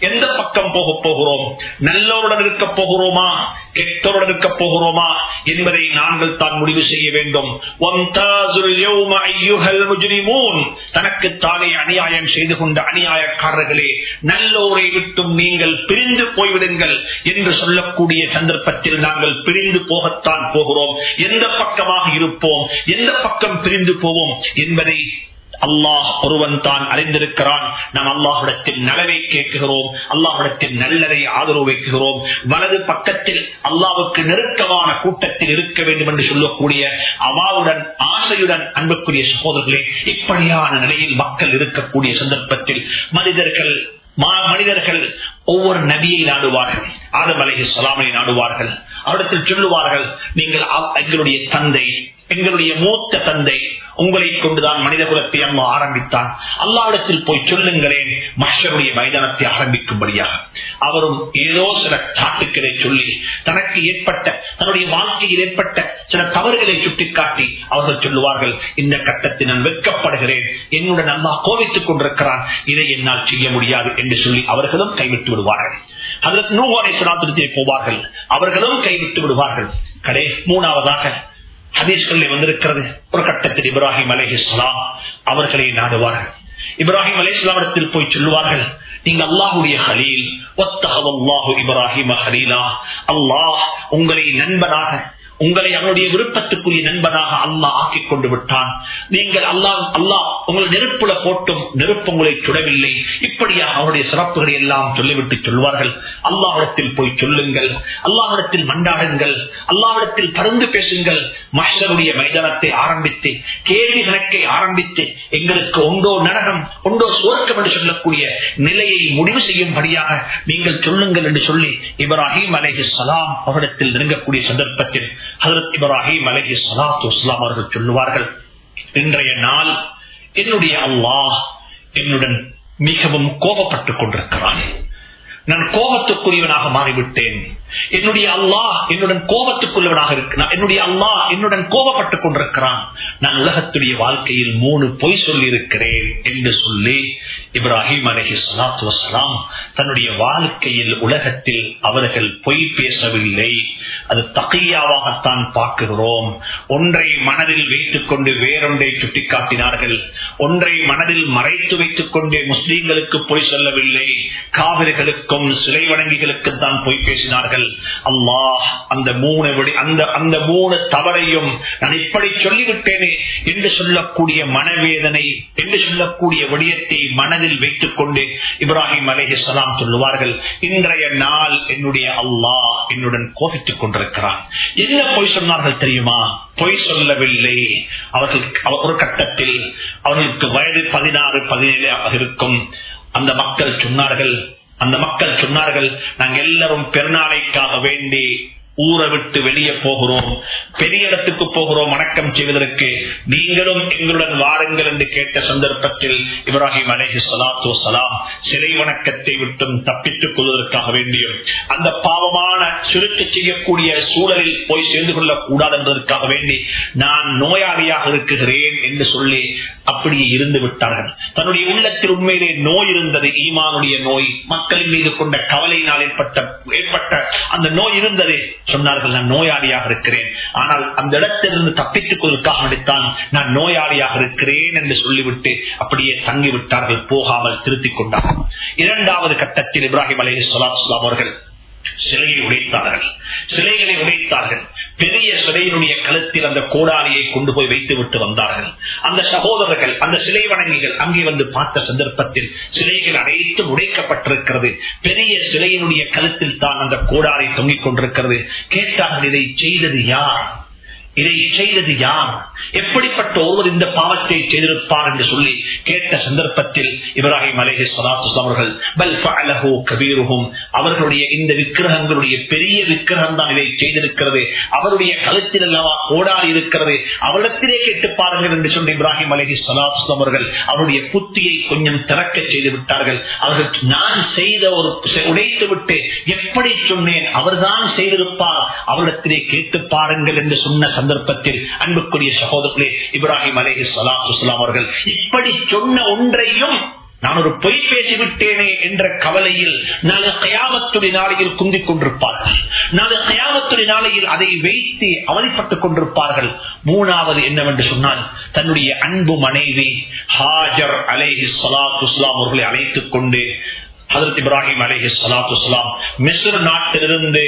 எந்த பக்கம் போக போகிறோம் நல்லோருடன் இருக்க போகிறோமா கெட்டோருடன் இருக்க போகிறோமா என்பதை நாங்கள் தான் முடிவு செய்ய வேண்டும். தனக்கு தானே அநியாயம் செய்து கொண்ட அநியாயக்காரர்களே நல்லோரை விட்டும் நீங்கள் பிரிந்து போய்விடுங்கள் என்று சொல்லக்கூடிய சந்தர்ப்பத்தில் நாங்கள் பிரிந்து போகத்தான் போகிறோம். எந்த பக்கமாக இருப்போம்? எந்த பக்கம் பிரிந்து போவோம்? என்பதை அல்லாஹ் ஒருவன் தான் அறிந்திருக்கிறான். நாம் அல்லாஹிடத்தில் நலவை கேட்கிறோம் அல்லாஹிடத்தில் நல்லதை ஆதரவு வைக்கிறோம் வலது பக்கத்தில் அல்லாவுக்கு நெருக்கமான கூட்டத்தில் இருக்க வேண்டும் என்று சொல்லக்கூடிய அவாவுடன் ஆசையுடன் அன்புக்குரிய சகோதரர்களே இப்படியான நிலையில் மக்கள் இருக்கக்கூடிய சந்தர்ப்பத்தில் மனிதர்கள் மனிதர்கள் ஒவ்வொரு நபியை நாடுவார்கள். ஆதம் அலஹி சலாமனை நாடுவார்கள். அவரிடத்தில் சொல்லுவார்கள் நீங்கள் எங்களுடைய தந்தை எங்களுடைய மூத்த தந்தை உங்களை கொண்டுதான் மனித குலத்தை அம்மா ஆரம்பித்தான். அல்லாவிடத்தில் போய் சொல்லுங்களேன் மஷருடைய மைதானத்தை ஆரம்பிக்கும்படியாக. அவரும் ஏதோ சில சாட்டுக்களை சொல்லி தனக்கு ஏற்பட்ட தன்னுடைய வாழ்க்கையில் ஏற்பட்ட சில தவறுகளை சுட்டிக்காட்டி அவர்கள் சொல்லுவார்கள் இந்த கட்டத்தில் நான் வெட்கப்படுகிறேன். என்னுடன் அம்மா கோவித்துக் கொண்டிருக்கிறான். இதை என்னால் செய்ய முடியாது என்று சொல்லி அவர்களும் கைவிட்டு விடுவார்கள். அதற்கு நூவாரை சிராத்திரத்தை போவார்கள். அவர்களும் கைவிட்டு விடுவார்கள். கடை மூணாவதாக ஹதீஸ்களில் வந்திருக்கிறது. ஒரு கட்டத்தில் இப்ராஹிம் அலேஹிஸ்லாம் அவர்களை நாடுவார்கள். இப்ராஹிம் அலேஸ்லாமிடத்தில் போய் சொல்லுவார்கள் நீங்க அல்லாஹுடைய ஹலீல் ஒத்தகவல்லாஹு இப்ராஹிம் ஹலீலா. அல்லாஹ் உங்களை நண்பனாக உங்களை அவனுடைய விருப்பத்துக்குரிய நண்பனாக அல்லாஹ் ஆக்கிக் கொண்டு விட்டான். நீங்கள் அல்லாஹ் அல்லாஹ் உங்களை நெருப்புல போட்டும் நெருப்பு உங்களை சுடவில்லை. இப்படியா அவருடைய சிறப்புகளை எல்லாம் சொல்லிவிட்டு சொல்வார்கள். அல்லாஹிடத்தில் போய் சொல்லுங்கள். அல்லாஹிடத்தில் மண்டாடுங்கள் அல்லாஹிடத்தில் பருந்து பேசுங்கள். மஷருடைய மைதானத்தை ஆரம்பித்து கேள்வி கணக்கை ஆரம்பித்து எங்களுக்கு ஒன்றோ நரகம் ஒன்றோ சுவர்க்கம் என்று சொல்லக்கூடிய நிலையை முடிவு செய்யும்படியாக நீங்கள் சொல்லுங்கள் என்று சொல்லி இப்ராஹிம் அலேஹி சலாம் அவரிடத்தில் நெருங்கக்கூடிய சந்தர்ப்பத்தில் ஹசரத் இப்ராஹிம் அலஹி சலாத்து இஸ்லாம் அவர்கள் சொல்லுவார்கள் இன்றைய நாள் என்னுடைய அல்லாஹ் என்னுடன் மிகவும் கோபப்பட்டுக் கொண்டிருக்கிறான். நான் கோபத்துக்குரியவனாக மாறிவிட்டேன். என்னுடைய அல்லாஹ் என்னுடன் கோபத்துக்குள்ளவனாக இருக்கிறான். என்னுடைய அல்லாஹ் என்னுடன் கோபப்பட்டுக் கொண்டிருக்கிறான். நான் உலகத்துடைய வாழ்க்கையில் மூணு பொய் சொல்லி இருக்கிறேன் என்று சொல்லி இப்ராஹிம் அலஹி சலாத்து வசலாம் தன்னுடைய வாழ்க்கையில் உலகத்தில் அவர்கள் பொய் பேசவில்லை. அது தகையாவாகத்தான் பார்க்கிறோம். ஒன்றை மனதில் வைத்துக் கொண்டு வேறொன்றை சுட்டிக்காட்டினார்கள். ஒன்றை மனதில் மறைத்து வைத்துக் கொண்டே முஸ்லீம்களுக்கு பொய் சொல்லவில்லை. காவிரிகளுக்கும் சிலை வணங்கிகளுக்கும் தான் பொய் பேசினார்கள். அல்லாஹ் அந்த மூணு விடி அந்த அந்த மூணு தவறையும் நான் இப்படி சொல்லிவிட்டேனே என்று சொல்லக்கூடிய மனவேதனை என்று சொல்லக்கூடிய விடயத்தை மனதில் வைத்துக் கொண்டு இப்ராஹிம் அலேஹலாம் சொல்லுவார்கள் இன்றைய நாள் என்னுடைய அல்லாஹ் என்னுடன் கோபித்துக் கொண்டிருக்கிறான். என்ன பொய் சொன்னார்கள் தெரியுமா? பொய் சொல்லவில்லை. அவர்கள் ஒரு கட்டத்தில் அவர்களுக்கு வயது பதினாறு பதினேழு இருக்கும். அந்த மக்கள் சொன்னார்கள் அந்த மக்கள் சொன்னார்கள் நாங்கள் எல்லாரும் பெருநாளைக்காக வேண்டி ஊரை விட்டு வெளியே போகிறோம் பெரிய இடத்துக்கு போகிறோம் வணக்கம் செய்வதற்கு நீங்களும் எங்களுடன் வாருங்கள் என்று கேட்ட சந்தர்ப்பத்தில் இப்ராஹிம் அலேஹி சலாத்து சலாம் சிலை வணக்கத்தை விட்டும் தப்பித்துக் கொள்வதற்காக வேண்டியும் அந்த பாவமான சுருக்க செய்யக்கூடிய சூழலில் போய் சேர்ந்து கொள்ளக் கூடாது என்பதற்காக வேண்டி நான் நோயாளியாக இருக்குகிறேன் என்று சொல்லி அப்படியே இருந்து விட்டார்கள். தன்னுடைய உள்ளத்தில் உண்மையிலே நோய் இருந்தது ஈமானுடைய நோய். மக்களின் மீது கொண்ட கவலையினால் ஏற்பட்ட ஏற்பட்ட அந்த நோய் இருந்தது. சொன்னார்கள் நான் நோயாளியாக இருக்கிறேன். ஆனால் அந்த இடத்திலிருந்து தப்பித்துக் கொள்வதற்காக நடித்தான் நான் நோயாளியாக இருக்கிறேன் என்று சொல்லிவிட்டு அப்படியே தங்கிவிட்டார்கள் போகாமல் திருத்திக் கொண்டார்கள். இரண்டாவது கட்டத்தில் இப்ராஹிம் அலே சொலாம் அவர்கள் சிலையை உடைத்தார்கள். சிலைகளை உடைத்தார்கள். பெரிய சிலையினுடைய கழுத்தில் அந்த கோடாலியை கொண்டு போய் வைத்து விட்டு வந்தார்கள். அந்த சகோதரர்கள் அந்த சிலை வணங்கிகள் அங்கே வந்து பார்த்த சந்தர்ப்பத்தில் சிலைகள் அனைத்தும் உடைக்கப்பட்டிருக்கிறது. பெரிய சிலையினுடைய கழுத்தில் தான் அந்த கோடாலை தொங்கிக் கொண்டிருக்கிறது. கேட்டார்கள் இதை செய்தது யார்? இதை செய்தது யார்? எப்படிப்பட்ட ஒருவர் இந்த பாவத்தை செய்திருப்பார் என்று சொல்லி கேட்ட சந்தர்ப்பத்தில் இப்ராஹிம் அலேஹி சலாத்து அவர்கள் அவர்களுடைய இந்த விக்கிரகங்களுடைய பெரிய விக்கிரகம் தான் இதை செய்திருக்கிறது. அவருடைய கழுத்தில் அல்லவா ஓடாடி இருக்கிறது. அவரிடத்திலே கேட்டு பாருங்கள் என்று சொன்ன இப்ராஹிம் அலேஹி சலாத்து அவர்கள் அவருடைய புத்தியை கொஞ்சம் திறக்க செய்து விட்டார்கள். அவர்கள் நான் செய்த ஒரு உடைத்து விட்டு எப்படி சொன்னேன்? அவர்தான் செய்திருப்பார். அவரிடத்திலே கேட்டு பாருங்கள் என்று சொன்ன சந்தர்ப்பத்தில் அன்புக்குரிய சகோதரர்களே இப்ராஹிம் அலேஹி சலாத்துலாம் அவர்கள் இப்படி சொன்ன ஒன்றையும் நான் ஒரு பொய் பேசிவிட்டேனே என்ற கவலையில் நாளை கயாமத்துடைய நாளையில் குந்திக் கொண்டிருப்பார்கள். நாளை கயாமத்துடைய நாளையில் அதை வைத்து அவதிப்பட்டுக் கொண்டிருப்பார்கள். மூணாவது என்னவென்று சொன்னால் தன்னுடைய அன்பு மனைவி ஹாஜர் அலேஹி சலாத்து அவர்களை அழைத்துக் கொண்டு ஹதரத் இப்ராஹிம் அலேஹி சலாத்துலாம் மிஸ்ர் நாட்டிலிருந்து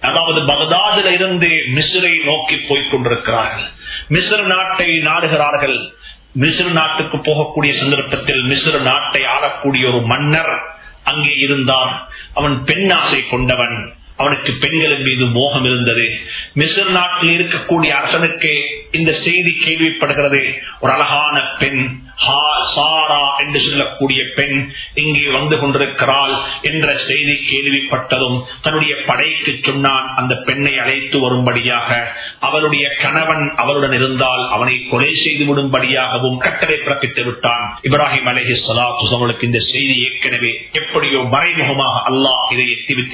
அதாவது பகதாதில இருந்து மிஸ்ரை நோக்கி போய் கொண்டிருக்கிறார்கள். மிஸ்ர நாட்டை நாடுகிறார்கள். மிஸ்ர நாட்டுக்கு போகக்கூடிய சந்தர்ப்பத்தில் மிஸ்ர நாட்டை ஆளக்கூடிய ஒரு மன்னர் அங்கே இருந்தான். அவன் பெண் ஆசை கொண்டவன். அவனுக்கு பெண்களின் மீது மோகம் இருந்தது மிஸ்ர நாட்டில் இருக்கக்கூடிய அரசனுக்கு இந்த செய்தி கேள்விப்படுகிறது. ஒரு அழகான பெண் சாரா என்று சொல்லக்கூடிய பெண் இங்கே வந்து கொண்டிருக்கிறாள் என்ற செய்தி கேள்விப்பட்டதும் தன்னுடைய படைக்கு சொன்னான் அந்த பெண்ணை அழைத்து வரும்படியாக. அவளுடைய கணவன் அவருடன் இருந்தால் அவனை கொலை செய்து விடும்படியாகவும் கட்டளை பிறப்பித்து விட்டான். இப்ராஹிம் அலஹி சலாத்து இந்த செய்தி ஏற்கனவே எப்படியோ மறைமுகமாக அல்லாஹ் இதை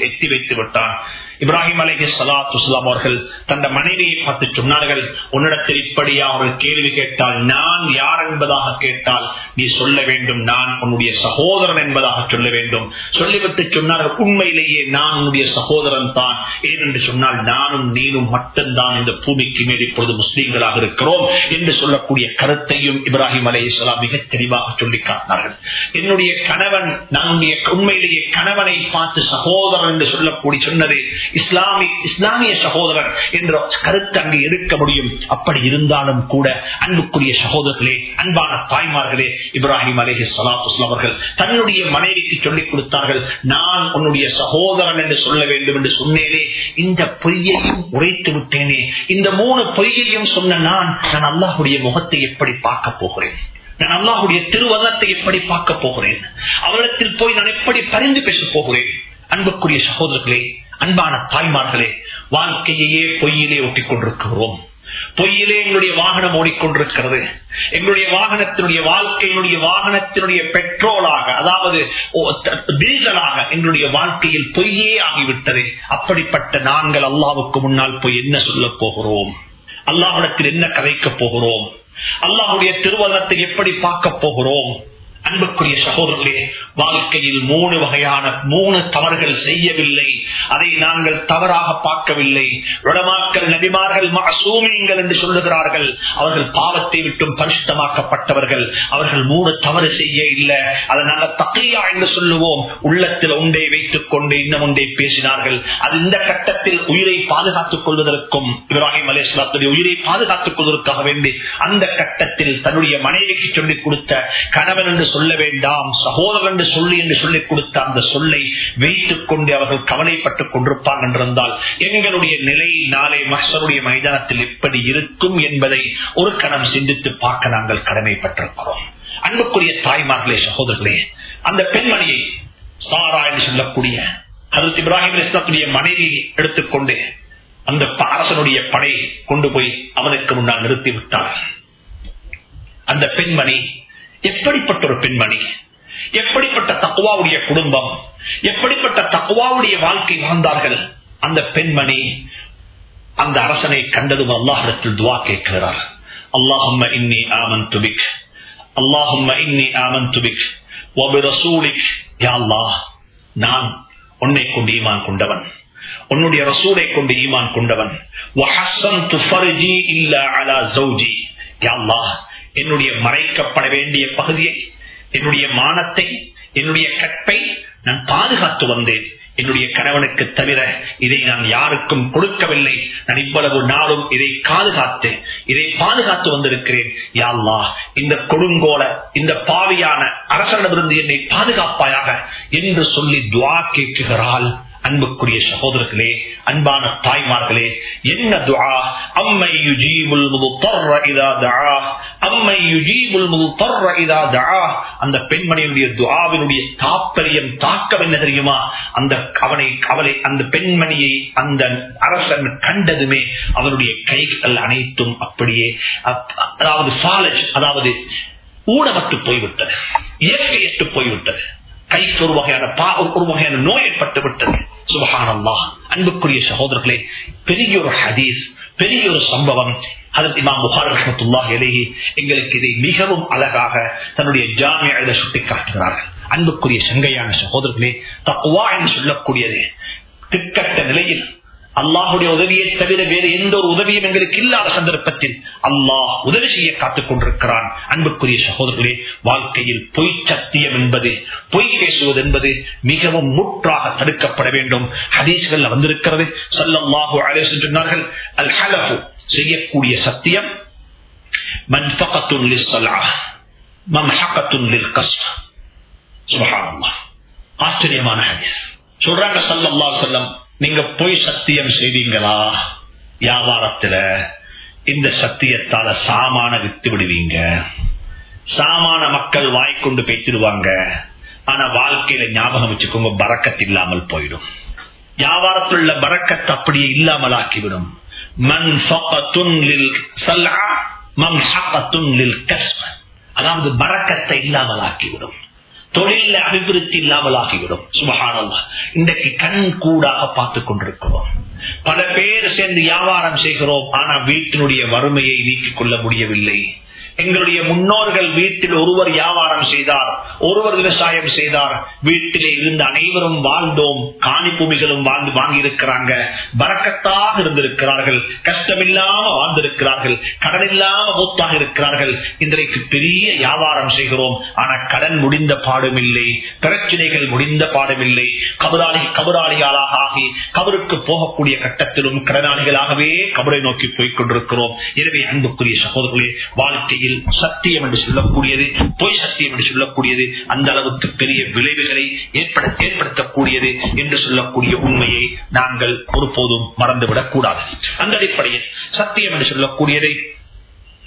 எத்தி வைத்து விட்டான். இப்ராஹிம் அலஹி சலாத்து அவர்கள் தந்த மனைவியை பார்த்து சொன்னார்கள் உன்னிடத்தில் இப்படியா ஒரு கேள்வி கேட்டால் நான் யார் என்பதாக கேட்டால் நீ சொல்ல வேண்டும். நான் உன்னுடைய சகோதரன் என்பதாக சொல்ல வேண்டும். சொல்லிவிட்டு சொன்னார்கள் உண்மையிலேயே நான் உன்னுடைய சகோதரன் தான். ஏனென்று சொன்னால் நானும் நீனும் மட்டும்தான் இந்த பூமிக்கு மேல் இப்பொழுது முஸ்லீம்களாக இருக்கிறோம் என்று சொல்லக்கூடிய கருத்தையும் இப்ராஹிம் அலே இஸ்லாம் மிக தெளிவாக சொல்லி காட்டினார்கள். என்னுடைய கணவன் நான் உண்மையிலேயே கணவனை பார்த்து சகோதரன் என்று சொல்லக்கூடிய சொன்னது இஸ்லாமி இஸ்லாமிய சகோதரர் என்ற கருத்து அங்கு எடுக்க முடியும். அப்படி இருந்தாலும் கூட அன்புக்குரிய சகோதரர்களே அன்பான தாய்மார்களே இப்ராஹிம் அலேஹி சலாத்து அவர்கள் தன்னுடைய மனைவிக்கு சொல்லிக் கொடுத்தார்கள் நான் உன்னுடைய சகோதரன் என்று சொல்ல வேண்டும் என்று சொன்னேனே இந்த பொய்யையும் உரைத்து விட்டேனே இந்த மூணு பொய்யையும் சொன்ன நான் நான் அல்லாஹுடைய முகத்தை எப்படி பார்க்க போகிறேன்? நான் அல்லாஹுடைய திருவதத்தை எப்படி பார்க்க போகிறேன்? அவரிடத்தில் போய் நான் எப்படி பரிந்து பேச போகிறேன்? அன்புக்குரிய சகோதரர்களே அன்பான தாய்மார்களே வாழ்க்கையே பொய்யிலே ஒட்டிக் கொண்டிருக்கிறோம் பொய்யிலே எங்களுடைய வாகனம் ஓடிக்கொண்டிருக்கிறது. எங்களுடைய வாகனத்தினுடைய வாழ்க்கையினுடைய வாகனத்தினுடைய பெட்ரோலாக அதாவது டீசலாக எங்களுடைய வாழ்க்கையில் பொய்யே ஆகிவிட்டது. அப்படிப்பட்ட நாங்கள் அல்லாவுக்கு முன்னால் போய் என்ன சொல்ல போகிறோம்? அல்லாஹிடத்தில் என்ன கதைக்க போகிறோம்? அல்லாஹுடைய திருவதத்தை எப்படி பார்க்க போகிறோம்? அன்புக்குரிய சகோதரர்களே வாழ்க்கையில் மூணு வகையான மூணு தவறுகள் செய்யவில்லை. அதை நாங்கள் தவறாக பார்க்கவில்லை. உடமாக்கல் நபிமார்கள் மாசூமியங்கள் என்று சொல்லுகிறார்கள். அவர்கள் பாவத்தை விட்டும் பரிசுத்தமாக்கப்பட்டவர்கள். அவர்கள் மூணு தவறு செய்ய இல்லை. அதை நாங்கள் தக்கையா என்று சொல்லுவோம். உள்ளத்தில் ஒன்றை வைத்துக் கொண்டு இன்னும் ஒன்றை பேசினார்கள். அது இந்த கட்டத்தில் உயிரை பாதுகாத்துக் கொள்வதற்கும் இப்ராஹிம் அலேஸ்வரத்துடைய உயிரை பாதுகாத்துக் கொள்வதற்காக வேண்டி அந்த கட்டத்தில் தன்னுடைய மனைவிக்கு சொல்லிக் கொடுத்த கணவன் என்று சொல்ல வேண்டாம். சகோதரன் என்று சொல்லி என்று சொல்லிக் கொடுத்த அந்த சொல்லை வைத்துக் கொண்டு அவர்கள் கவலைப்பட்டுக் கொண்டிருப்பாங்க என்றிருந்தால் எங்களுடைய நிலை நாளை மசருடைய மைதானத்தில் எப்படி இருக்கும் என்பதை ஒரு கணம் சிந்தித்து பார்க்க நாங்கள் கடமைப்பட்டிருக்கிறோம். அன்புக்குரிய தாய்மார்களே சகோதரர்களே அந்த பெண்மணியை சாரா என்று சொல்லக்கூடிய அதற்கு இப்ராஹிம் இஸ்லாத்துடைய மனைவி எடுத்துக்கொண்டு அந்த அரசனுடைய படை கொண்டு போய் அவனுக்கு முன்னால் நிறுத்திவிட்டார் அந்த பெண்மணி எப்படிப்பட்ட ஒரு பெண்மணி? எப்படிப்பட்ட தக்குவாவுடைய குடும்பம்? எப்படிப்பட்ட தக்குவாவுடைய வாழ்க்கை வாழ்ந்தார்கள்? அந்த பெண்மணி அந்த அரசனை கண்டதும் அல்லாஹிடத்தில் துவா கேட்கிறார். அல்லாஹம்ம இன்னி ஆமன் துபிக் அல்லாஹம்ம இன்னி ஆமன் துபிக் ஒபிரசூலிக் யா நான் உன்னை கொண்டு ஈமான் கொண்டவன். உன்னுடைய ரசூலை கொண்டு ஈமான் கொண்டவன். என்னுடைய மறைக்கப்பட வேண்டிய பகுதியை என்னுடைய மானத்தை என்னுடைய கற்பை நான் பாதுகாத்து வந்தேன். என்னுடைய கணவனுக்கு தவிர இதை நான் யாருக்கும் கொடுக்கவில்லை. நான் இவ்வளவு நாளும் இதை பாதுகாத்து இதை பாதுகாத்து வந்திருக்கிறேன். யாழ்லா இந்த கொடுங்கோல இந்த பாவியான அரசனிடமிருந்து என்னை பாதுகாப்பாயாக என்று சொல்லி துவா கேட்குகிறாள் அன்புக்குரிய சகோதரர்களே அன்பான தாய்மார்களே என்ன துஆ? அம்மை யுஜீபுல் முதுத்தர்ர இதா தஆ? அம்மை யுஜீபுல் முதுத்தர்ர இதா அந்த பெண்மணியுடைய துஆவினுடைய தாற்பயம் தாக்கம் என்ன தெரியுமா? அந்த அவனை அவளை அந்த பெண்மணியை அந்த அரசன் கண்டதுமே அவனுடைய கைகள் அனைத்தும் அப்படியே அதாவது சாலஜ் அதாவது ஊனமட்டு போய்விட்டது இயற்கையற்று போய்விட்டது. கைக்கு ஒரு வகையான ஒரு வகையான நோய் ஏற்பட்டு விட்டது. சுபகானல்லா அன்புக்குரிய சகோதரர்களே பெரிய ஒரு ஹதீஸ் பெரிய ஒரு சம்பவம். அதன் இமாம் புகார் ரஹமத்துல்லா இலேயே எங்களுக்கு இதை மிகவும் அழகாக தன்னுடைய ஜாமியை சுட்டி காட்டுகிறார்கள் அன்புக்குரிய சங்கையான சகோதரர்களே தக்குவா என்று சொல்லக்கூடியது திக்கட்ட நிலையில் அல்லாஹுடைய உதவியை தவிர வேறு எந்த ஒரு உதவியும் எங்களுக்கு இல்லாத சந்தர்ப்பத்தில் அல்லாஹ் உதவி செய்ய காத்துக் கொண்டிருக்கிறான். அன்புக்குரிய சகோதரர்களே வாழ்க்கையில் பொய் சத்தியம் என்பது பொய் பேசுவது என்பது மிகவும் முற்றாக தடுக்கப்பட வேண்டும். ஹதீஸ்கள் வந்திருக்கிறது சல்லல்லாஹு அலைஹி சொன்னார்கள் அல் ஹலஹு செய்யக்கூடிய சத்தியம் ஆச்சரியமான ஹதீஸ். சொல்றாங்க சல்லம்மா செல்லம் நீங்க பொய் சத்தியம் செய்வீங்களா? வியாபாரத்துல இந்த சத்தியத்தால சாமான வித்து விடுவீங்க. சாமான மக்கள் வாய்க்கொண்டு பேச்சிடுவாங்க. ஆனா வாழ்க்கையில ஞாபகம் வச்சுக்கோங்க பறக்கத் இல்லாமல் போயிடும். வியாபாரத்துள்ள பறக்கத் அப்படியே இல்லாமல் ஆக்கிவிடும் அதாவது பறக்கத்தை இல்லாமல் ஆக்கிவிடும் தொழில அபிவிருத்தி இல்லாமல் ஆகிவிடும் சுபகானல்லா. இன்றைக்கு கண் கூடாக பார்த்துக் கொண்டிருக்கிறோம். பல பேர் சேர்ந்து வியாபாரம் செய்கிறோம். ஆனா வீட்டினுடைய வறுமையை நீக்கிக் கொள்ள முடியவில்லை. எங்களுடைய முன்னோர்கள் வீட்டில் ஒருவர் வியாபாரம் செய்தார் ஒருவர் விவசாயம் செய்தார். வீட்டிலே இருந்த அனைவரும் வாழ்ந்தோம் காணி பூமிகளும் வாழ்ந்து வாங்கியிருக்கிறாங்க. பறக்கத்தாக இருந்திருக்கிறார்கள் கஷ்டமில்லாம வாழ்ந்திருக்கிறார்கள் கடன் இல்லாம மூத்தாக இருக்கிறார்கள். இன்றைக்கு பெரிய வியாபாரம் செய்கிறோம் ஆனா கடன் முடிந்த பாடும் இல்லை பிரச்சனைகள் முடிந்த பாடும் இல்லை. கபராளி கபராளிகளாக ஆகி கபருக்கு போகக்கூடிய கட்டத்திலும் கடனாளிகளாகவே கபரை நோக்கி போய்க் கொண்டிருக்கிறோம். எனவே அன்புக்குரிய சகோதரர்களே வாழ்க்கை வாழ்க்கையில் சத்தியம் என்று சொல்லக்கூடியது பொய் சத்தியம் என்று சொல்லக்கூடியது அந்த அளவுக்கு பெரிய விளைவுகளை ஏற்படுத்தக்கூடியது என்று சொல்லக்கூடிய உண்மையை நாங்கள் ஒருபோதும் மறந்துவிடக் கூடாது. அந்த அடிப்படையில் சத்தியம் என்று சொல்லக்கூடியதை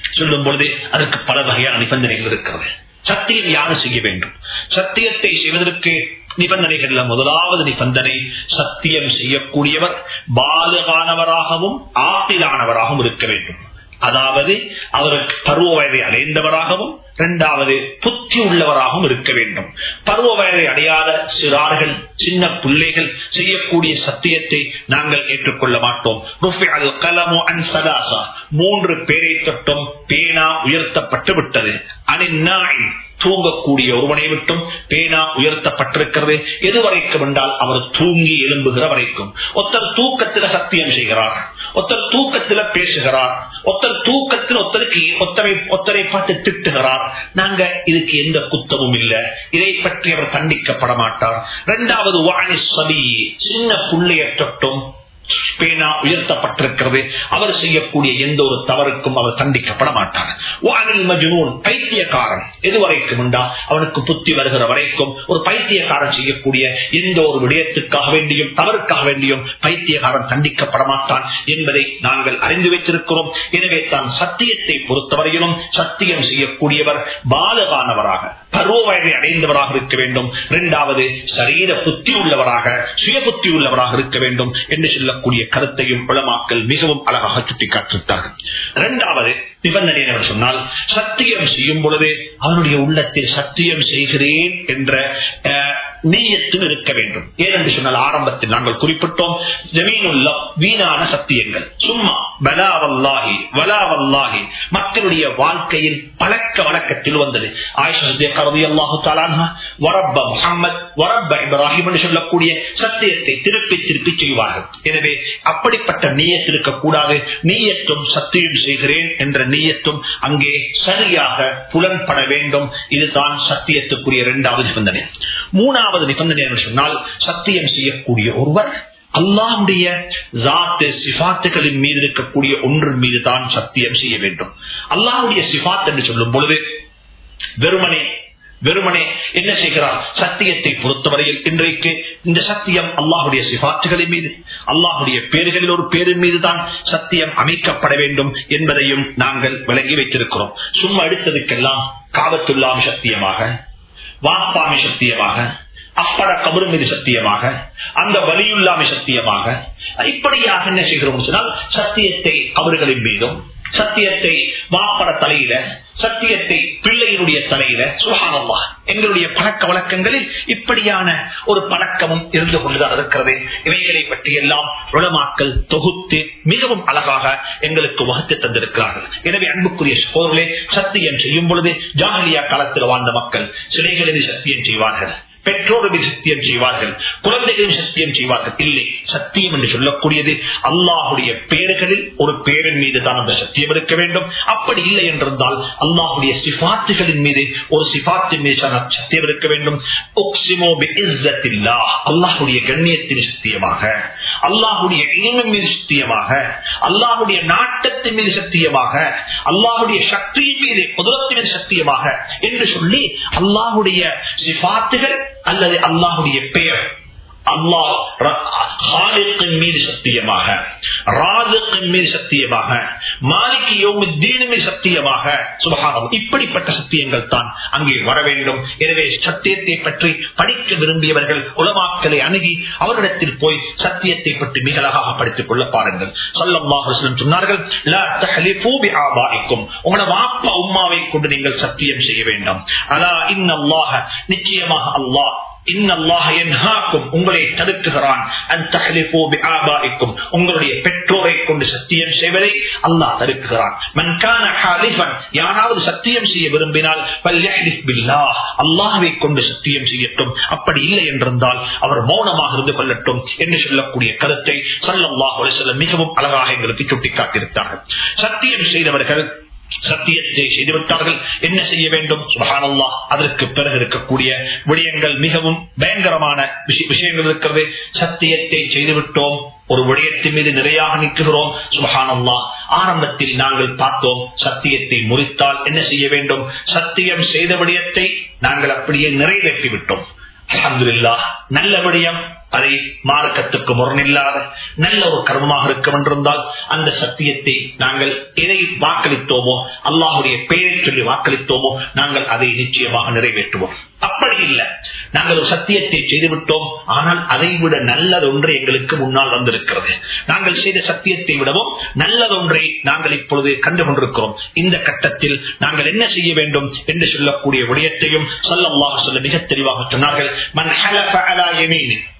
சொல்லும் பொழுது அதற்கு பல வகையான நிபந்தனைகள் இருக்கிறது. சத்தியம் யாரும் செய்ய வேண்டும்? சத்தியத்தை செய்வதற்கு நிபந்தனைகள்ல முதலாவது நிபந்தனை சத்தியம் செய்யக்கூடியவர் பாலகானவராகவும் ஆப்பிலானவராகவும் இருக்க வேண்டும். அதாவது அவருக்கு பருவ வயதை அடைந்தவராகவும் இரண்டாவது புத்தி உள்ளவராகவும் இருக்க வேண்டும். பருவ வயதை அடையாத சிறார்கள் சின்ன பிள்ளைகள் செய்யக்கூடிய சத்தியத்தை நாங்கள் ஏற்றுக்கொள்ள மாட்டோம். மூன்று பேரை தொட்டும் பேனா உயர்த்தப்பட்டு விட்டது. அனிநாய் தூங்கக்கூடிய ஒருவனை விட்டும் பேனா உயர்த்தப்பட்டிருக்கிறது. எது வரைக்கும் என்றால் அவர் தூங்கி எழும்புகிற வரைக்கும். ஒத்தர் தூக்கத்தில் சத்தியம் செய்கிறார். ஒத்தர் தூக்கத்தில பேசுகிறார். ஒத்தர் தூக்கத்தில் ஒருத்தருக்கு ஒத்தரை ஒத்தரை பார்த்து திட்டுகிறார். நாங்க இதுக்கு எந்த குத்தமும் இல்லை. இதை பற்றி அவர் தண்டிக்கப்பட மாட்டார். இரண்டாவது வாணி சதி சின்ன புள்ளைய தொட்டும் பேனா உயர்த்தப்பட்டிருக்கிறது. அவர் செய்யக்கூடிய எந்த ஒரு தவறுக்கும் அவர் தண்டிக்கப்பட மாட்டார். வானில் மஜ்னூன் பைத்தியக்காரன். எதுவரைக்கும் உண்டா? அவனுக்கு புத்தி வருகிற வரைக்கும் ஒரு பைத்தியக்காரன் செய்யக்கூடிய எந்த ஒரு விடயத்துக்காக வேண்டியும் தவறுக்காக வேண்டியும் பைத்தியக்காரன் தண்டிக்கப்பட மாட்டான் என்பதை நாங்கள் அறிந்து வைத்திருக்கிறோம். எனவே தான் சத்தியத்தை பொறுத்தவரையிலும் சத்தியம் செய்யக்கூடியவர் பாலகானவராக பருவ வயதை அடைந்தவராக இருக்க வேண்டும். இரண்டாவது சரீர புத்தி உள்ளவராக சுய புத்தி உள்ளவராக இருக்க வேண்டும் என்று சொல்ல சொல்லக்கூடிய கருத்தையும் உளமாக்கல் மிகவும் அழகாக சுட்டிக்காட்டிருத்தார்கள் இரண்டாவது நிபந்தனை என்று சொன்னால் சத்தியம் செய்யும் பொழுது அவனுடைய உள்ளத்தில் சத்தியம் செய்கிறேன் என்ற நீயத்தும் இருக்க வேண்டும். ஏனென்று சொன்னால் ஆரம்பத்தில் நாங்கள் குறிப்பிட்டோம் ஜமீனுள்ள வீணான சத்தியங்கள். சும்மா பலாவல்லாகி வலாவல்லாகி மக்களுடைய வாழ்க்கையில் பழக்க வழக்கத்தில் வந்தது. வரப்ப முகமது வரப்ப இப்ராஹிம் என்று சொல்லக்கூடிய சத்தியத்தை திருப்பி திருப்பி செய்வார்கள். எனவே அப்படிப்பட்ட நீயத்து இருக்கக்கூடாது. நீயத்தும் சத்தியம் செய்கிறேன் என்ற நீயத்தும் அங்கே சரியாக புலன்பட வேண்டும். இதுதான் சத்தியத்துக்குரிய இரண்டாவது நிபந்தனை. மூணாவது நிபந்தனை என்று சொன்னால் சத்தியம் செய்யக்கூடிய ஒருவர் அல்லாவுடைய ஜாத்து சிபாத்துகளின் மீது இருக்கக்கூடிய ஒன்றின் மீது தான் சத்தியம் செய்ய வேண்டும். அல்லாவுடைய சிபாத் என்று சொல்லும் பொழுது வெறுமனே வெறுமனே என்ன செய்கிறார்? சத்தியத்தை பொறுத்தவரையில் இன்றைக்கு இந்த சத்தியம் அல்லாஹுடைய சிபாத்துகளின் மீது அல்லாஹுடைய பேர்களில் ஒரு பேரின் மீதுதான் சத்தியம் அமைக்கப்பட வேண்டும் என்பதையும் நாங்கள் விளங்கி வைத்திருக்கிறோம். சும்மா எடுத்ததுக்கெல்லாம் காபத்துள்ளாம் சத்தியமாக வாப்பாமி சத்தியமாக அப்பட கபரு மீது சத்தியமாக அந்த வலியுள்ளாமை சத்தியமாக இப்படியாக என்ன செய்கிறோம் சொன்னால் சத்தியத்தை கபர்களின் மீதும் சத்தியத்தை மாப்பட தலையில சத்தியத்தை பிள்ளையினுடைய தலையில சுகானம்மா எங்களுடைய பழக்க வழக்கங்களில் இப்படியான ஒரு பழக்கமும் இருந்து கொண்டுதான் இருக்கிறது. இவைகளை பற்றி எல்லாம் உளமாக்கல் தொகுத்து மிகவும் அழகாக எங்களுக்கு வகுத்து தந்திருக்கிறார்கள். எனவே அன்புக்குரிய சோதர்களே சத்தியம் செய்யும் பொழுது ஜாகலியா காலத்தில் வாழ்ந்த மக்கள் சிலைகளில் சத்தியம் செய்வார்கள். பெற்றோர்கள் சத்தியம் செய்வார்கள். குழந்தைகளும் சத்தியம் செய்வார்கள். இல்லை சத்தியம் என்று சொல்லக்கூடியது அல்லாஹுடைய பேர்களில் ஒரு பேரின் மீது தான் அந்த சத்தியம் இருக்க வேண்டும். அப்படி இல்லை என்றிருந்தால் அல்லாஹுடைய சிபாத்துகளின் மீது ஒரு சிபாத்தின் மீது சத்தியம் இருக்க வேண்டும். அல்லாஹுடைய கண்ணியத்தின் சத்தியமாக. அல்லாஹுடைய இனிமின் மீது சத்தியமாக. அல்லாஹுடைய நாட்டத்தின் மீது சத்தியமாக. அல்லாஹுடைய சக்தியின் மீது குதிரத்தின் மீது சத்தியமாக. என்று சொல்லி அல்லாஹுடைய சிபாத்துகள் அல்லது அல்லாஹுடைய பெயர். அல்லாஹ் ஹாலிக்கின் மீது சத்தியமாக ராஜுக்கின் மீது சத்தியமாக மாலிக்கு யோமுத்தீன் சத்தியமாக. சுபகாரம் இப்படிப்பட்ட சத்தியங்கள் தான் அங்கே வர வேண்டும். எனவே சத்தியத்தை பற்றி படிக்க விரும்பியவர்கள் உலமாக்களை அணுகி அவரிடத்தில் போய் சத்தியத்தை பற்றி மிக அழகாக படித்துக் கொள்ள பாருங்கள். சொல்லமாக சொன்னார்கள் உங்களோட வாப்பா உம்மாவை கொண்டு நீங்கள் சத்தியம் செய்ய வேண்டும். அலா இன்னல்லாஹ. நிச்சயமாக அல்லாஹ் உங்களை தடுக்குகிறான். உங்களுடைய பெற்றோரை கொண்டு சத்தியம் செய்வதை அல்லாஹ் தடுக்குகிறான். யாராவது சத்தியம் செய்ய விரும்பினால் ஃபல்யஹ்லிஃப் கொண்டு சத்தியம் செய்யட்டும். அப்படி இல்லை என்றிருந்தால் அவர் மௌனமாக இருந்து கொள்ளட்டும் என்று சொல்லக்கூடிய கருத்தை சல்லாஹ் மிகவும் அழகாக எங்களுக்கு சுட்டிக்காட்டியிருத்தார்கள் சத்தியம் செய்தவர்கள் சத்தியத்தை செய்துவிட்டார்கள். என்ன செய்ய வேண்டும்? சுபகானல்லா அதற்கு பிறகு இருக்கக்கூடிய விடயங்கள் மிகவும் பயங்கரமான விஷயங்கள் இருக்கிறது. சத்தியத்தை செய்துவிட்டோம். ஒரு விடயத்தின் மீது நிறையாக நிற்கிறோம். சுபகானல்லா ஆரம்பத்தில் நாங்கள் பார்த்தோம். சத்தியத்தை முறித்தால் என்ன செய்ய வேண்டும்? சத்தியம் செய்த விடயத்தை நாங்கள் அப்படியே நிறைவேற்றி விட்டோம் அல்ஹம்துலில்லாஹ். நல்ல விடயம். அதை மார்க்கத்துக்கு முரணில்லாத நல்ல ஒரு கர்மமாக இருக்க என்றிருந்தால் அந்த சத்தியத்தை நாங்கள் எதை வாக்களித்தோமோ அல்லாஹுடைய பெயரை சொல்லி வாக்களித்தோமோ நாங்கள் அதை நிச்சயமாக நிறைவேற்றுவோம். அப்படி இல்லை. நாங்கள் ஒரு சத்தியத்தை செய்துவிட்டோம். ஆனால் அதை விட நல்லதொன்று எங்களுக்கு முன்னால் வந்திருக்கிறது. நாங்கள் செய்த சத்தியத்தை விடவும் நல்லதொன்றை நாங்கள் இப்பொழுது கண்டு கொண்டிருக்கிறோம் இந்த கட்டத்தில் நாங்கள் என்ன செய்ய வேண்டும் என்று சொல்லக்கூடிய விடயத்தையும் சொல்லல்லாக சொல்ல மிக தெளிவாக சொன்னார்கள்.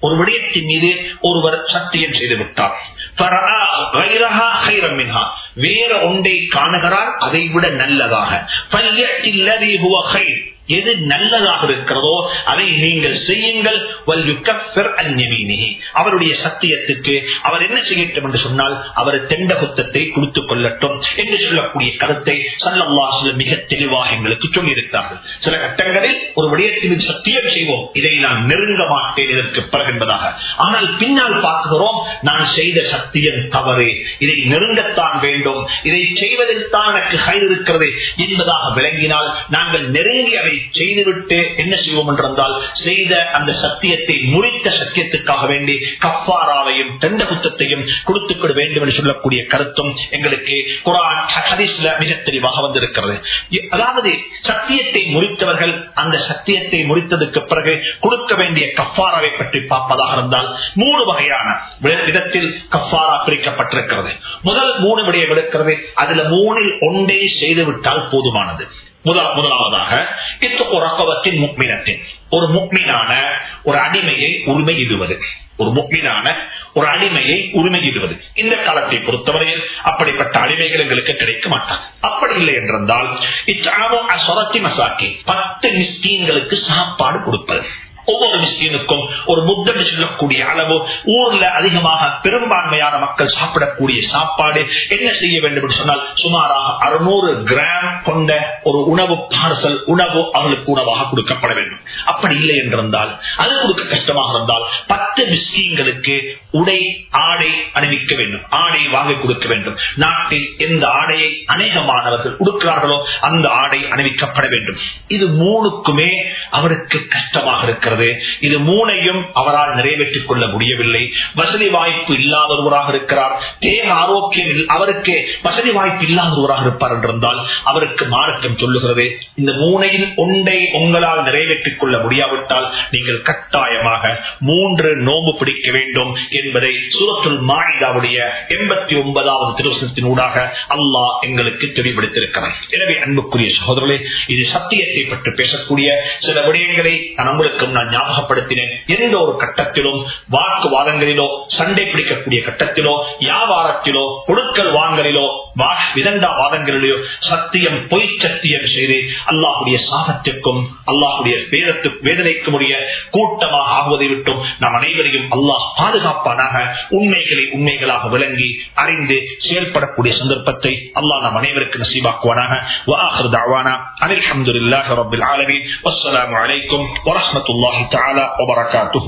ஒரு விடயத்தின் மீது ஒருவர் சத்தியம் செய்துவிட்டார். வேற ஒன்றை காணுகிறார் அதை விட நல்லதாக எது நல்லதாக இருக்கிறதோ அதை நீங்கள் செய்யுங்கள். அவருடைய சத்தியத்துக்கு அவர் என்ன செய்யட்டும் என்று சொன்னால் அவர் தெண்ட புத்தத்தை கொடுத்துக் கொள்ளட்டும் என்று சொல்லக்கூடிய கருத்தை சல்லல்லாஹு மிக தெளிவாக எங்களுக்கு சொல்லியிருக்கிறார்கள். சில கட்டங்களில் ஒரு விடயத்தின் சத்தியம் செய்வோம். இதை நான் நெருங்க மாட்டேன் இதற்கு பிறகு என்பதாக. ஆனால் பின்னால் பார்க்கிறோம் நான் செய்த சத்தியம் தவறு. இதை நெருங்கத்தான் வேண்டும். இதை செய்வதில் தான் எனக்கு கயிறு இருக்கிறது என்பதாக விளங்கினால் நாங்கள் நெருங்கி அதை செய்துவிட்டு என்ன செய்வோம் என்றால் செய்த அந்த சத்தியத்தை முறித்த சத்தியத்துக்காக வேண்டி கப்பாராவையும் தெண்ட குத்தத்தையும் கொடுத்துக்கொள்ள வேண்டும் என்று சொல்லக்கூடிய கருத்தும் எங்களுக்கு குரான் ஹதீஸ்ல மிக தெளிவாக வந்திருக்கிறது. அதாவது சத்தியத்தை முறித்தவர்கள் அந்த சத்தியத்தை முறித்ததுக்கு பிறகு கொடுக்க வேண்டிய கஃபாராவை பற்றி பார்ப்பதாக இருந்தால் மூணு வகையான விதத்தில் கஃபாரா பிரிக்கப்பட்டிருக்கிறது. முதல் மூணு விடயம் எடுக்கிறது அதுல மூணில் ஒன்றை செய்துவிட்டால் போதுமானது. முதல் முதலாவதாக இது ஒரு ரகவத்தின் முக்மினத்தின். ஒரு முக்மீனான ஒரு அடிமையை உரிமையிடுவது. ஒரு முக்மீனான ஒரு அடிமையை உரிமையிடுவது. இந்த காலத்தை பொறுத்தவரையில் அப்படிப்பட்ட அடிமைகள் எங்களுக்கு கிடைக்க மாட்டாங்க. அப்படி இல்லை என்றிருந்தால் இச்சாமோ அசரத்தி மசாக்கி பத்து மிஸ்கீன்களுக்கு சாப்பாடு கொடுப்பது. ஒவ்வொரு மிஸ்கீனுக்கும் ஒரு முத்தம் சொல்லக்கூடிய அளவு ஊர்ல அதிகமாக பெரும்பான்மையான மக்கள் சாப்பிடக்கூடிய சாப்பாடு என்ன செய்ய வேண்டும் என்று சொன்னால் சுமாராக அறுநூறு கிராம் கொண்ட ஒரு உணவு பார்சல் உணவு அவர்களுக்கு உணவாக கொடுக்கப்பட வேண்டும். அப்படி இல்லை என்றிருந்தால் அது கொடுக்க கஷ்டமாக இருந்தால் பத்து மிஸ்கீன்களுக்கு உடை ஆடை அணிவிக்க வேண்டும். ஆடை வாங்கி கொடுக்க வேண்டும். நாட்டில் எந்த ஆடையை அநேகமானவர்கள் கொடுக்கிறார்களோ அந்த ஆடை அணிவிக்கப்பட வேண்டும். இது மூணுக்குமே அவருக்கு கஷ்டமாக இருக்கிறது. இருக்கிறது. இது மூணையும் அவரால் நிறைவேற்றிக் கொள்ள முடியவில்லை. வசதி வாய்ப்பு இல்லாத ஒருவராக இருக்கிறார். தேக ஆரோக்கியம் அவருக்கு வசதி வாய்ப்பு இல்லாத ஒருவராக இருப்பார் என்றிருந்தால் அவருக்கு மார்க்கம் சொல்லுகிறது. இந்த மூனையில் ஒன்றை உங்களால் நிறைவேற்றிக் கொள்ள முடியாவிட்டால் நீங்கள் கட்டாயமாக மூன்று நோம்பு பிடிக்க வேண்டும் என்பதை சூரத்துல் மாயிதாவுடைய எண்பத்தி ஒன்பதாவது திருவசனத்தினூடாக அல்லாஹ் எங்களுக்கு தெளிவுபடுத்தியிருக்கிறார் எனவே அன்புக்குரிய சகோதரர்களே இது சத்தியத்தை பற்றி பேசக்கூடிய சில விடயங்களை நான் உங்களுக்கும் நான் நான் ஞாபகப்படுத்தினேன். எந்த ஒரு கட்டத்திலும் வாக்குவாதங்களிலோ சண்டை பிடிக்கக்கூடிய கட்டத்திலோ வியாபாரத்திலோ கொடுக்கல் வாங்கலிலோ விதண்டாவாதங்களிலோ சத்தியம் பொய் சத்தியம் செய்து அல்லாஹுடைய சாபத்திற்கும் அல்லாஹுடைய வேதனைக்கும் கூட்டமாக ஆகுவதை விட்டும் நாம் அனைவரையும் அல்லாஹ் பாதுகாப்பானாக உண்மைகளை உண்மைகளாக விளங்கி அறிந்து செயல்படக்கூடிய சந்தர்ப்பத்தை அல்லாஹ் நாம் அனைவருக்கு நசீபாக்குவானாக. வாஹர் தாவானா அலி الله تعالى وبركاته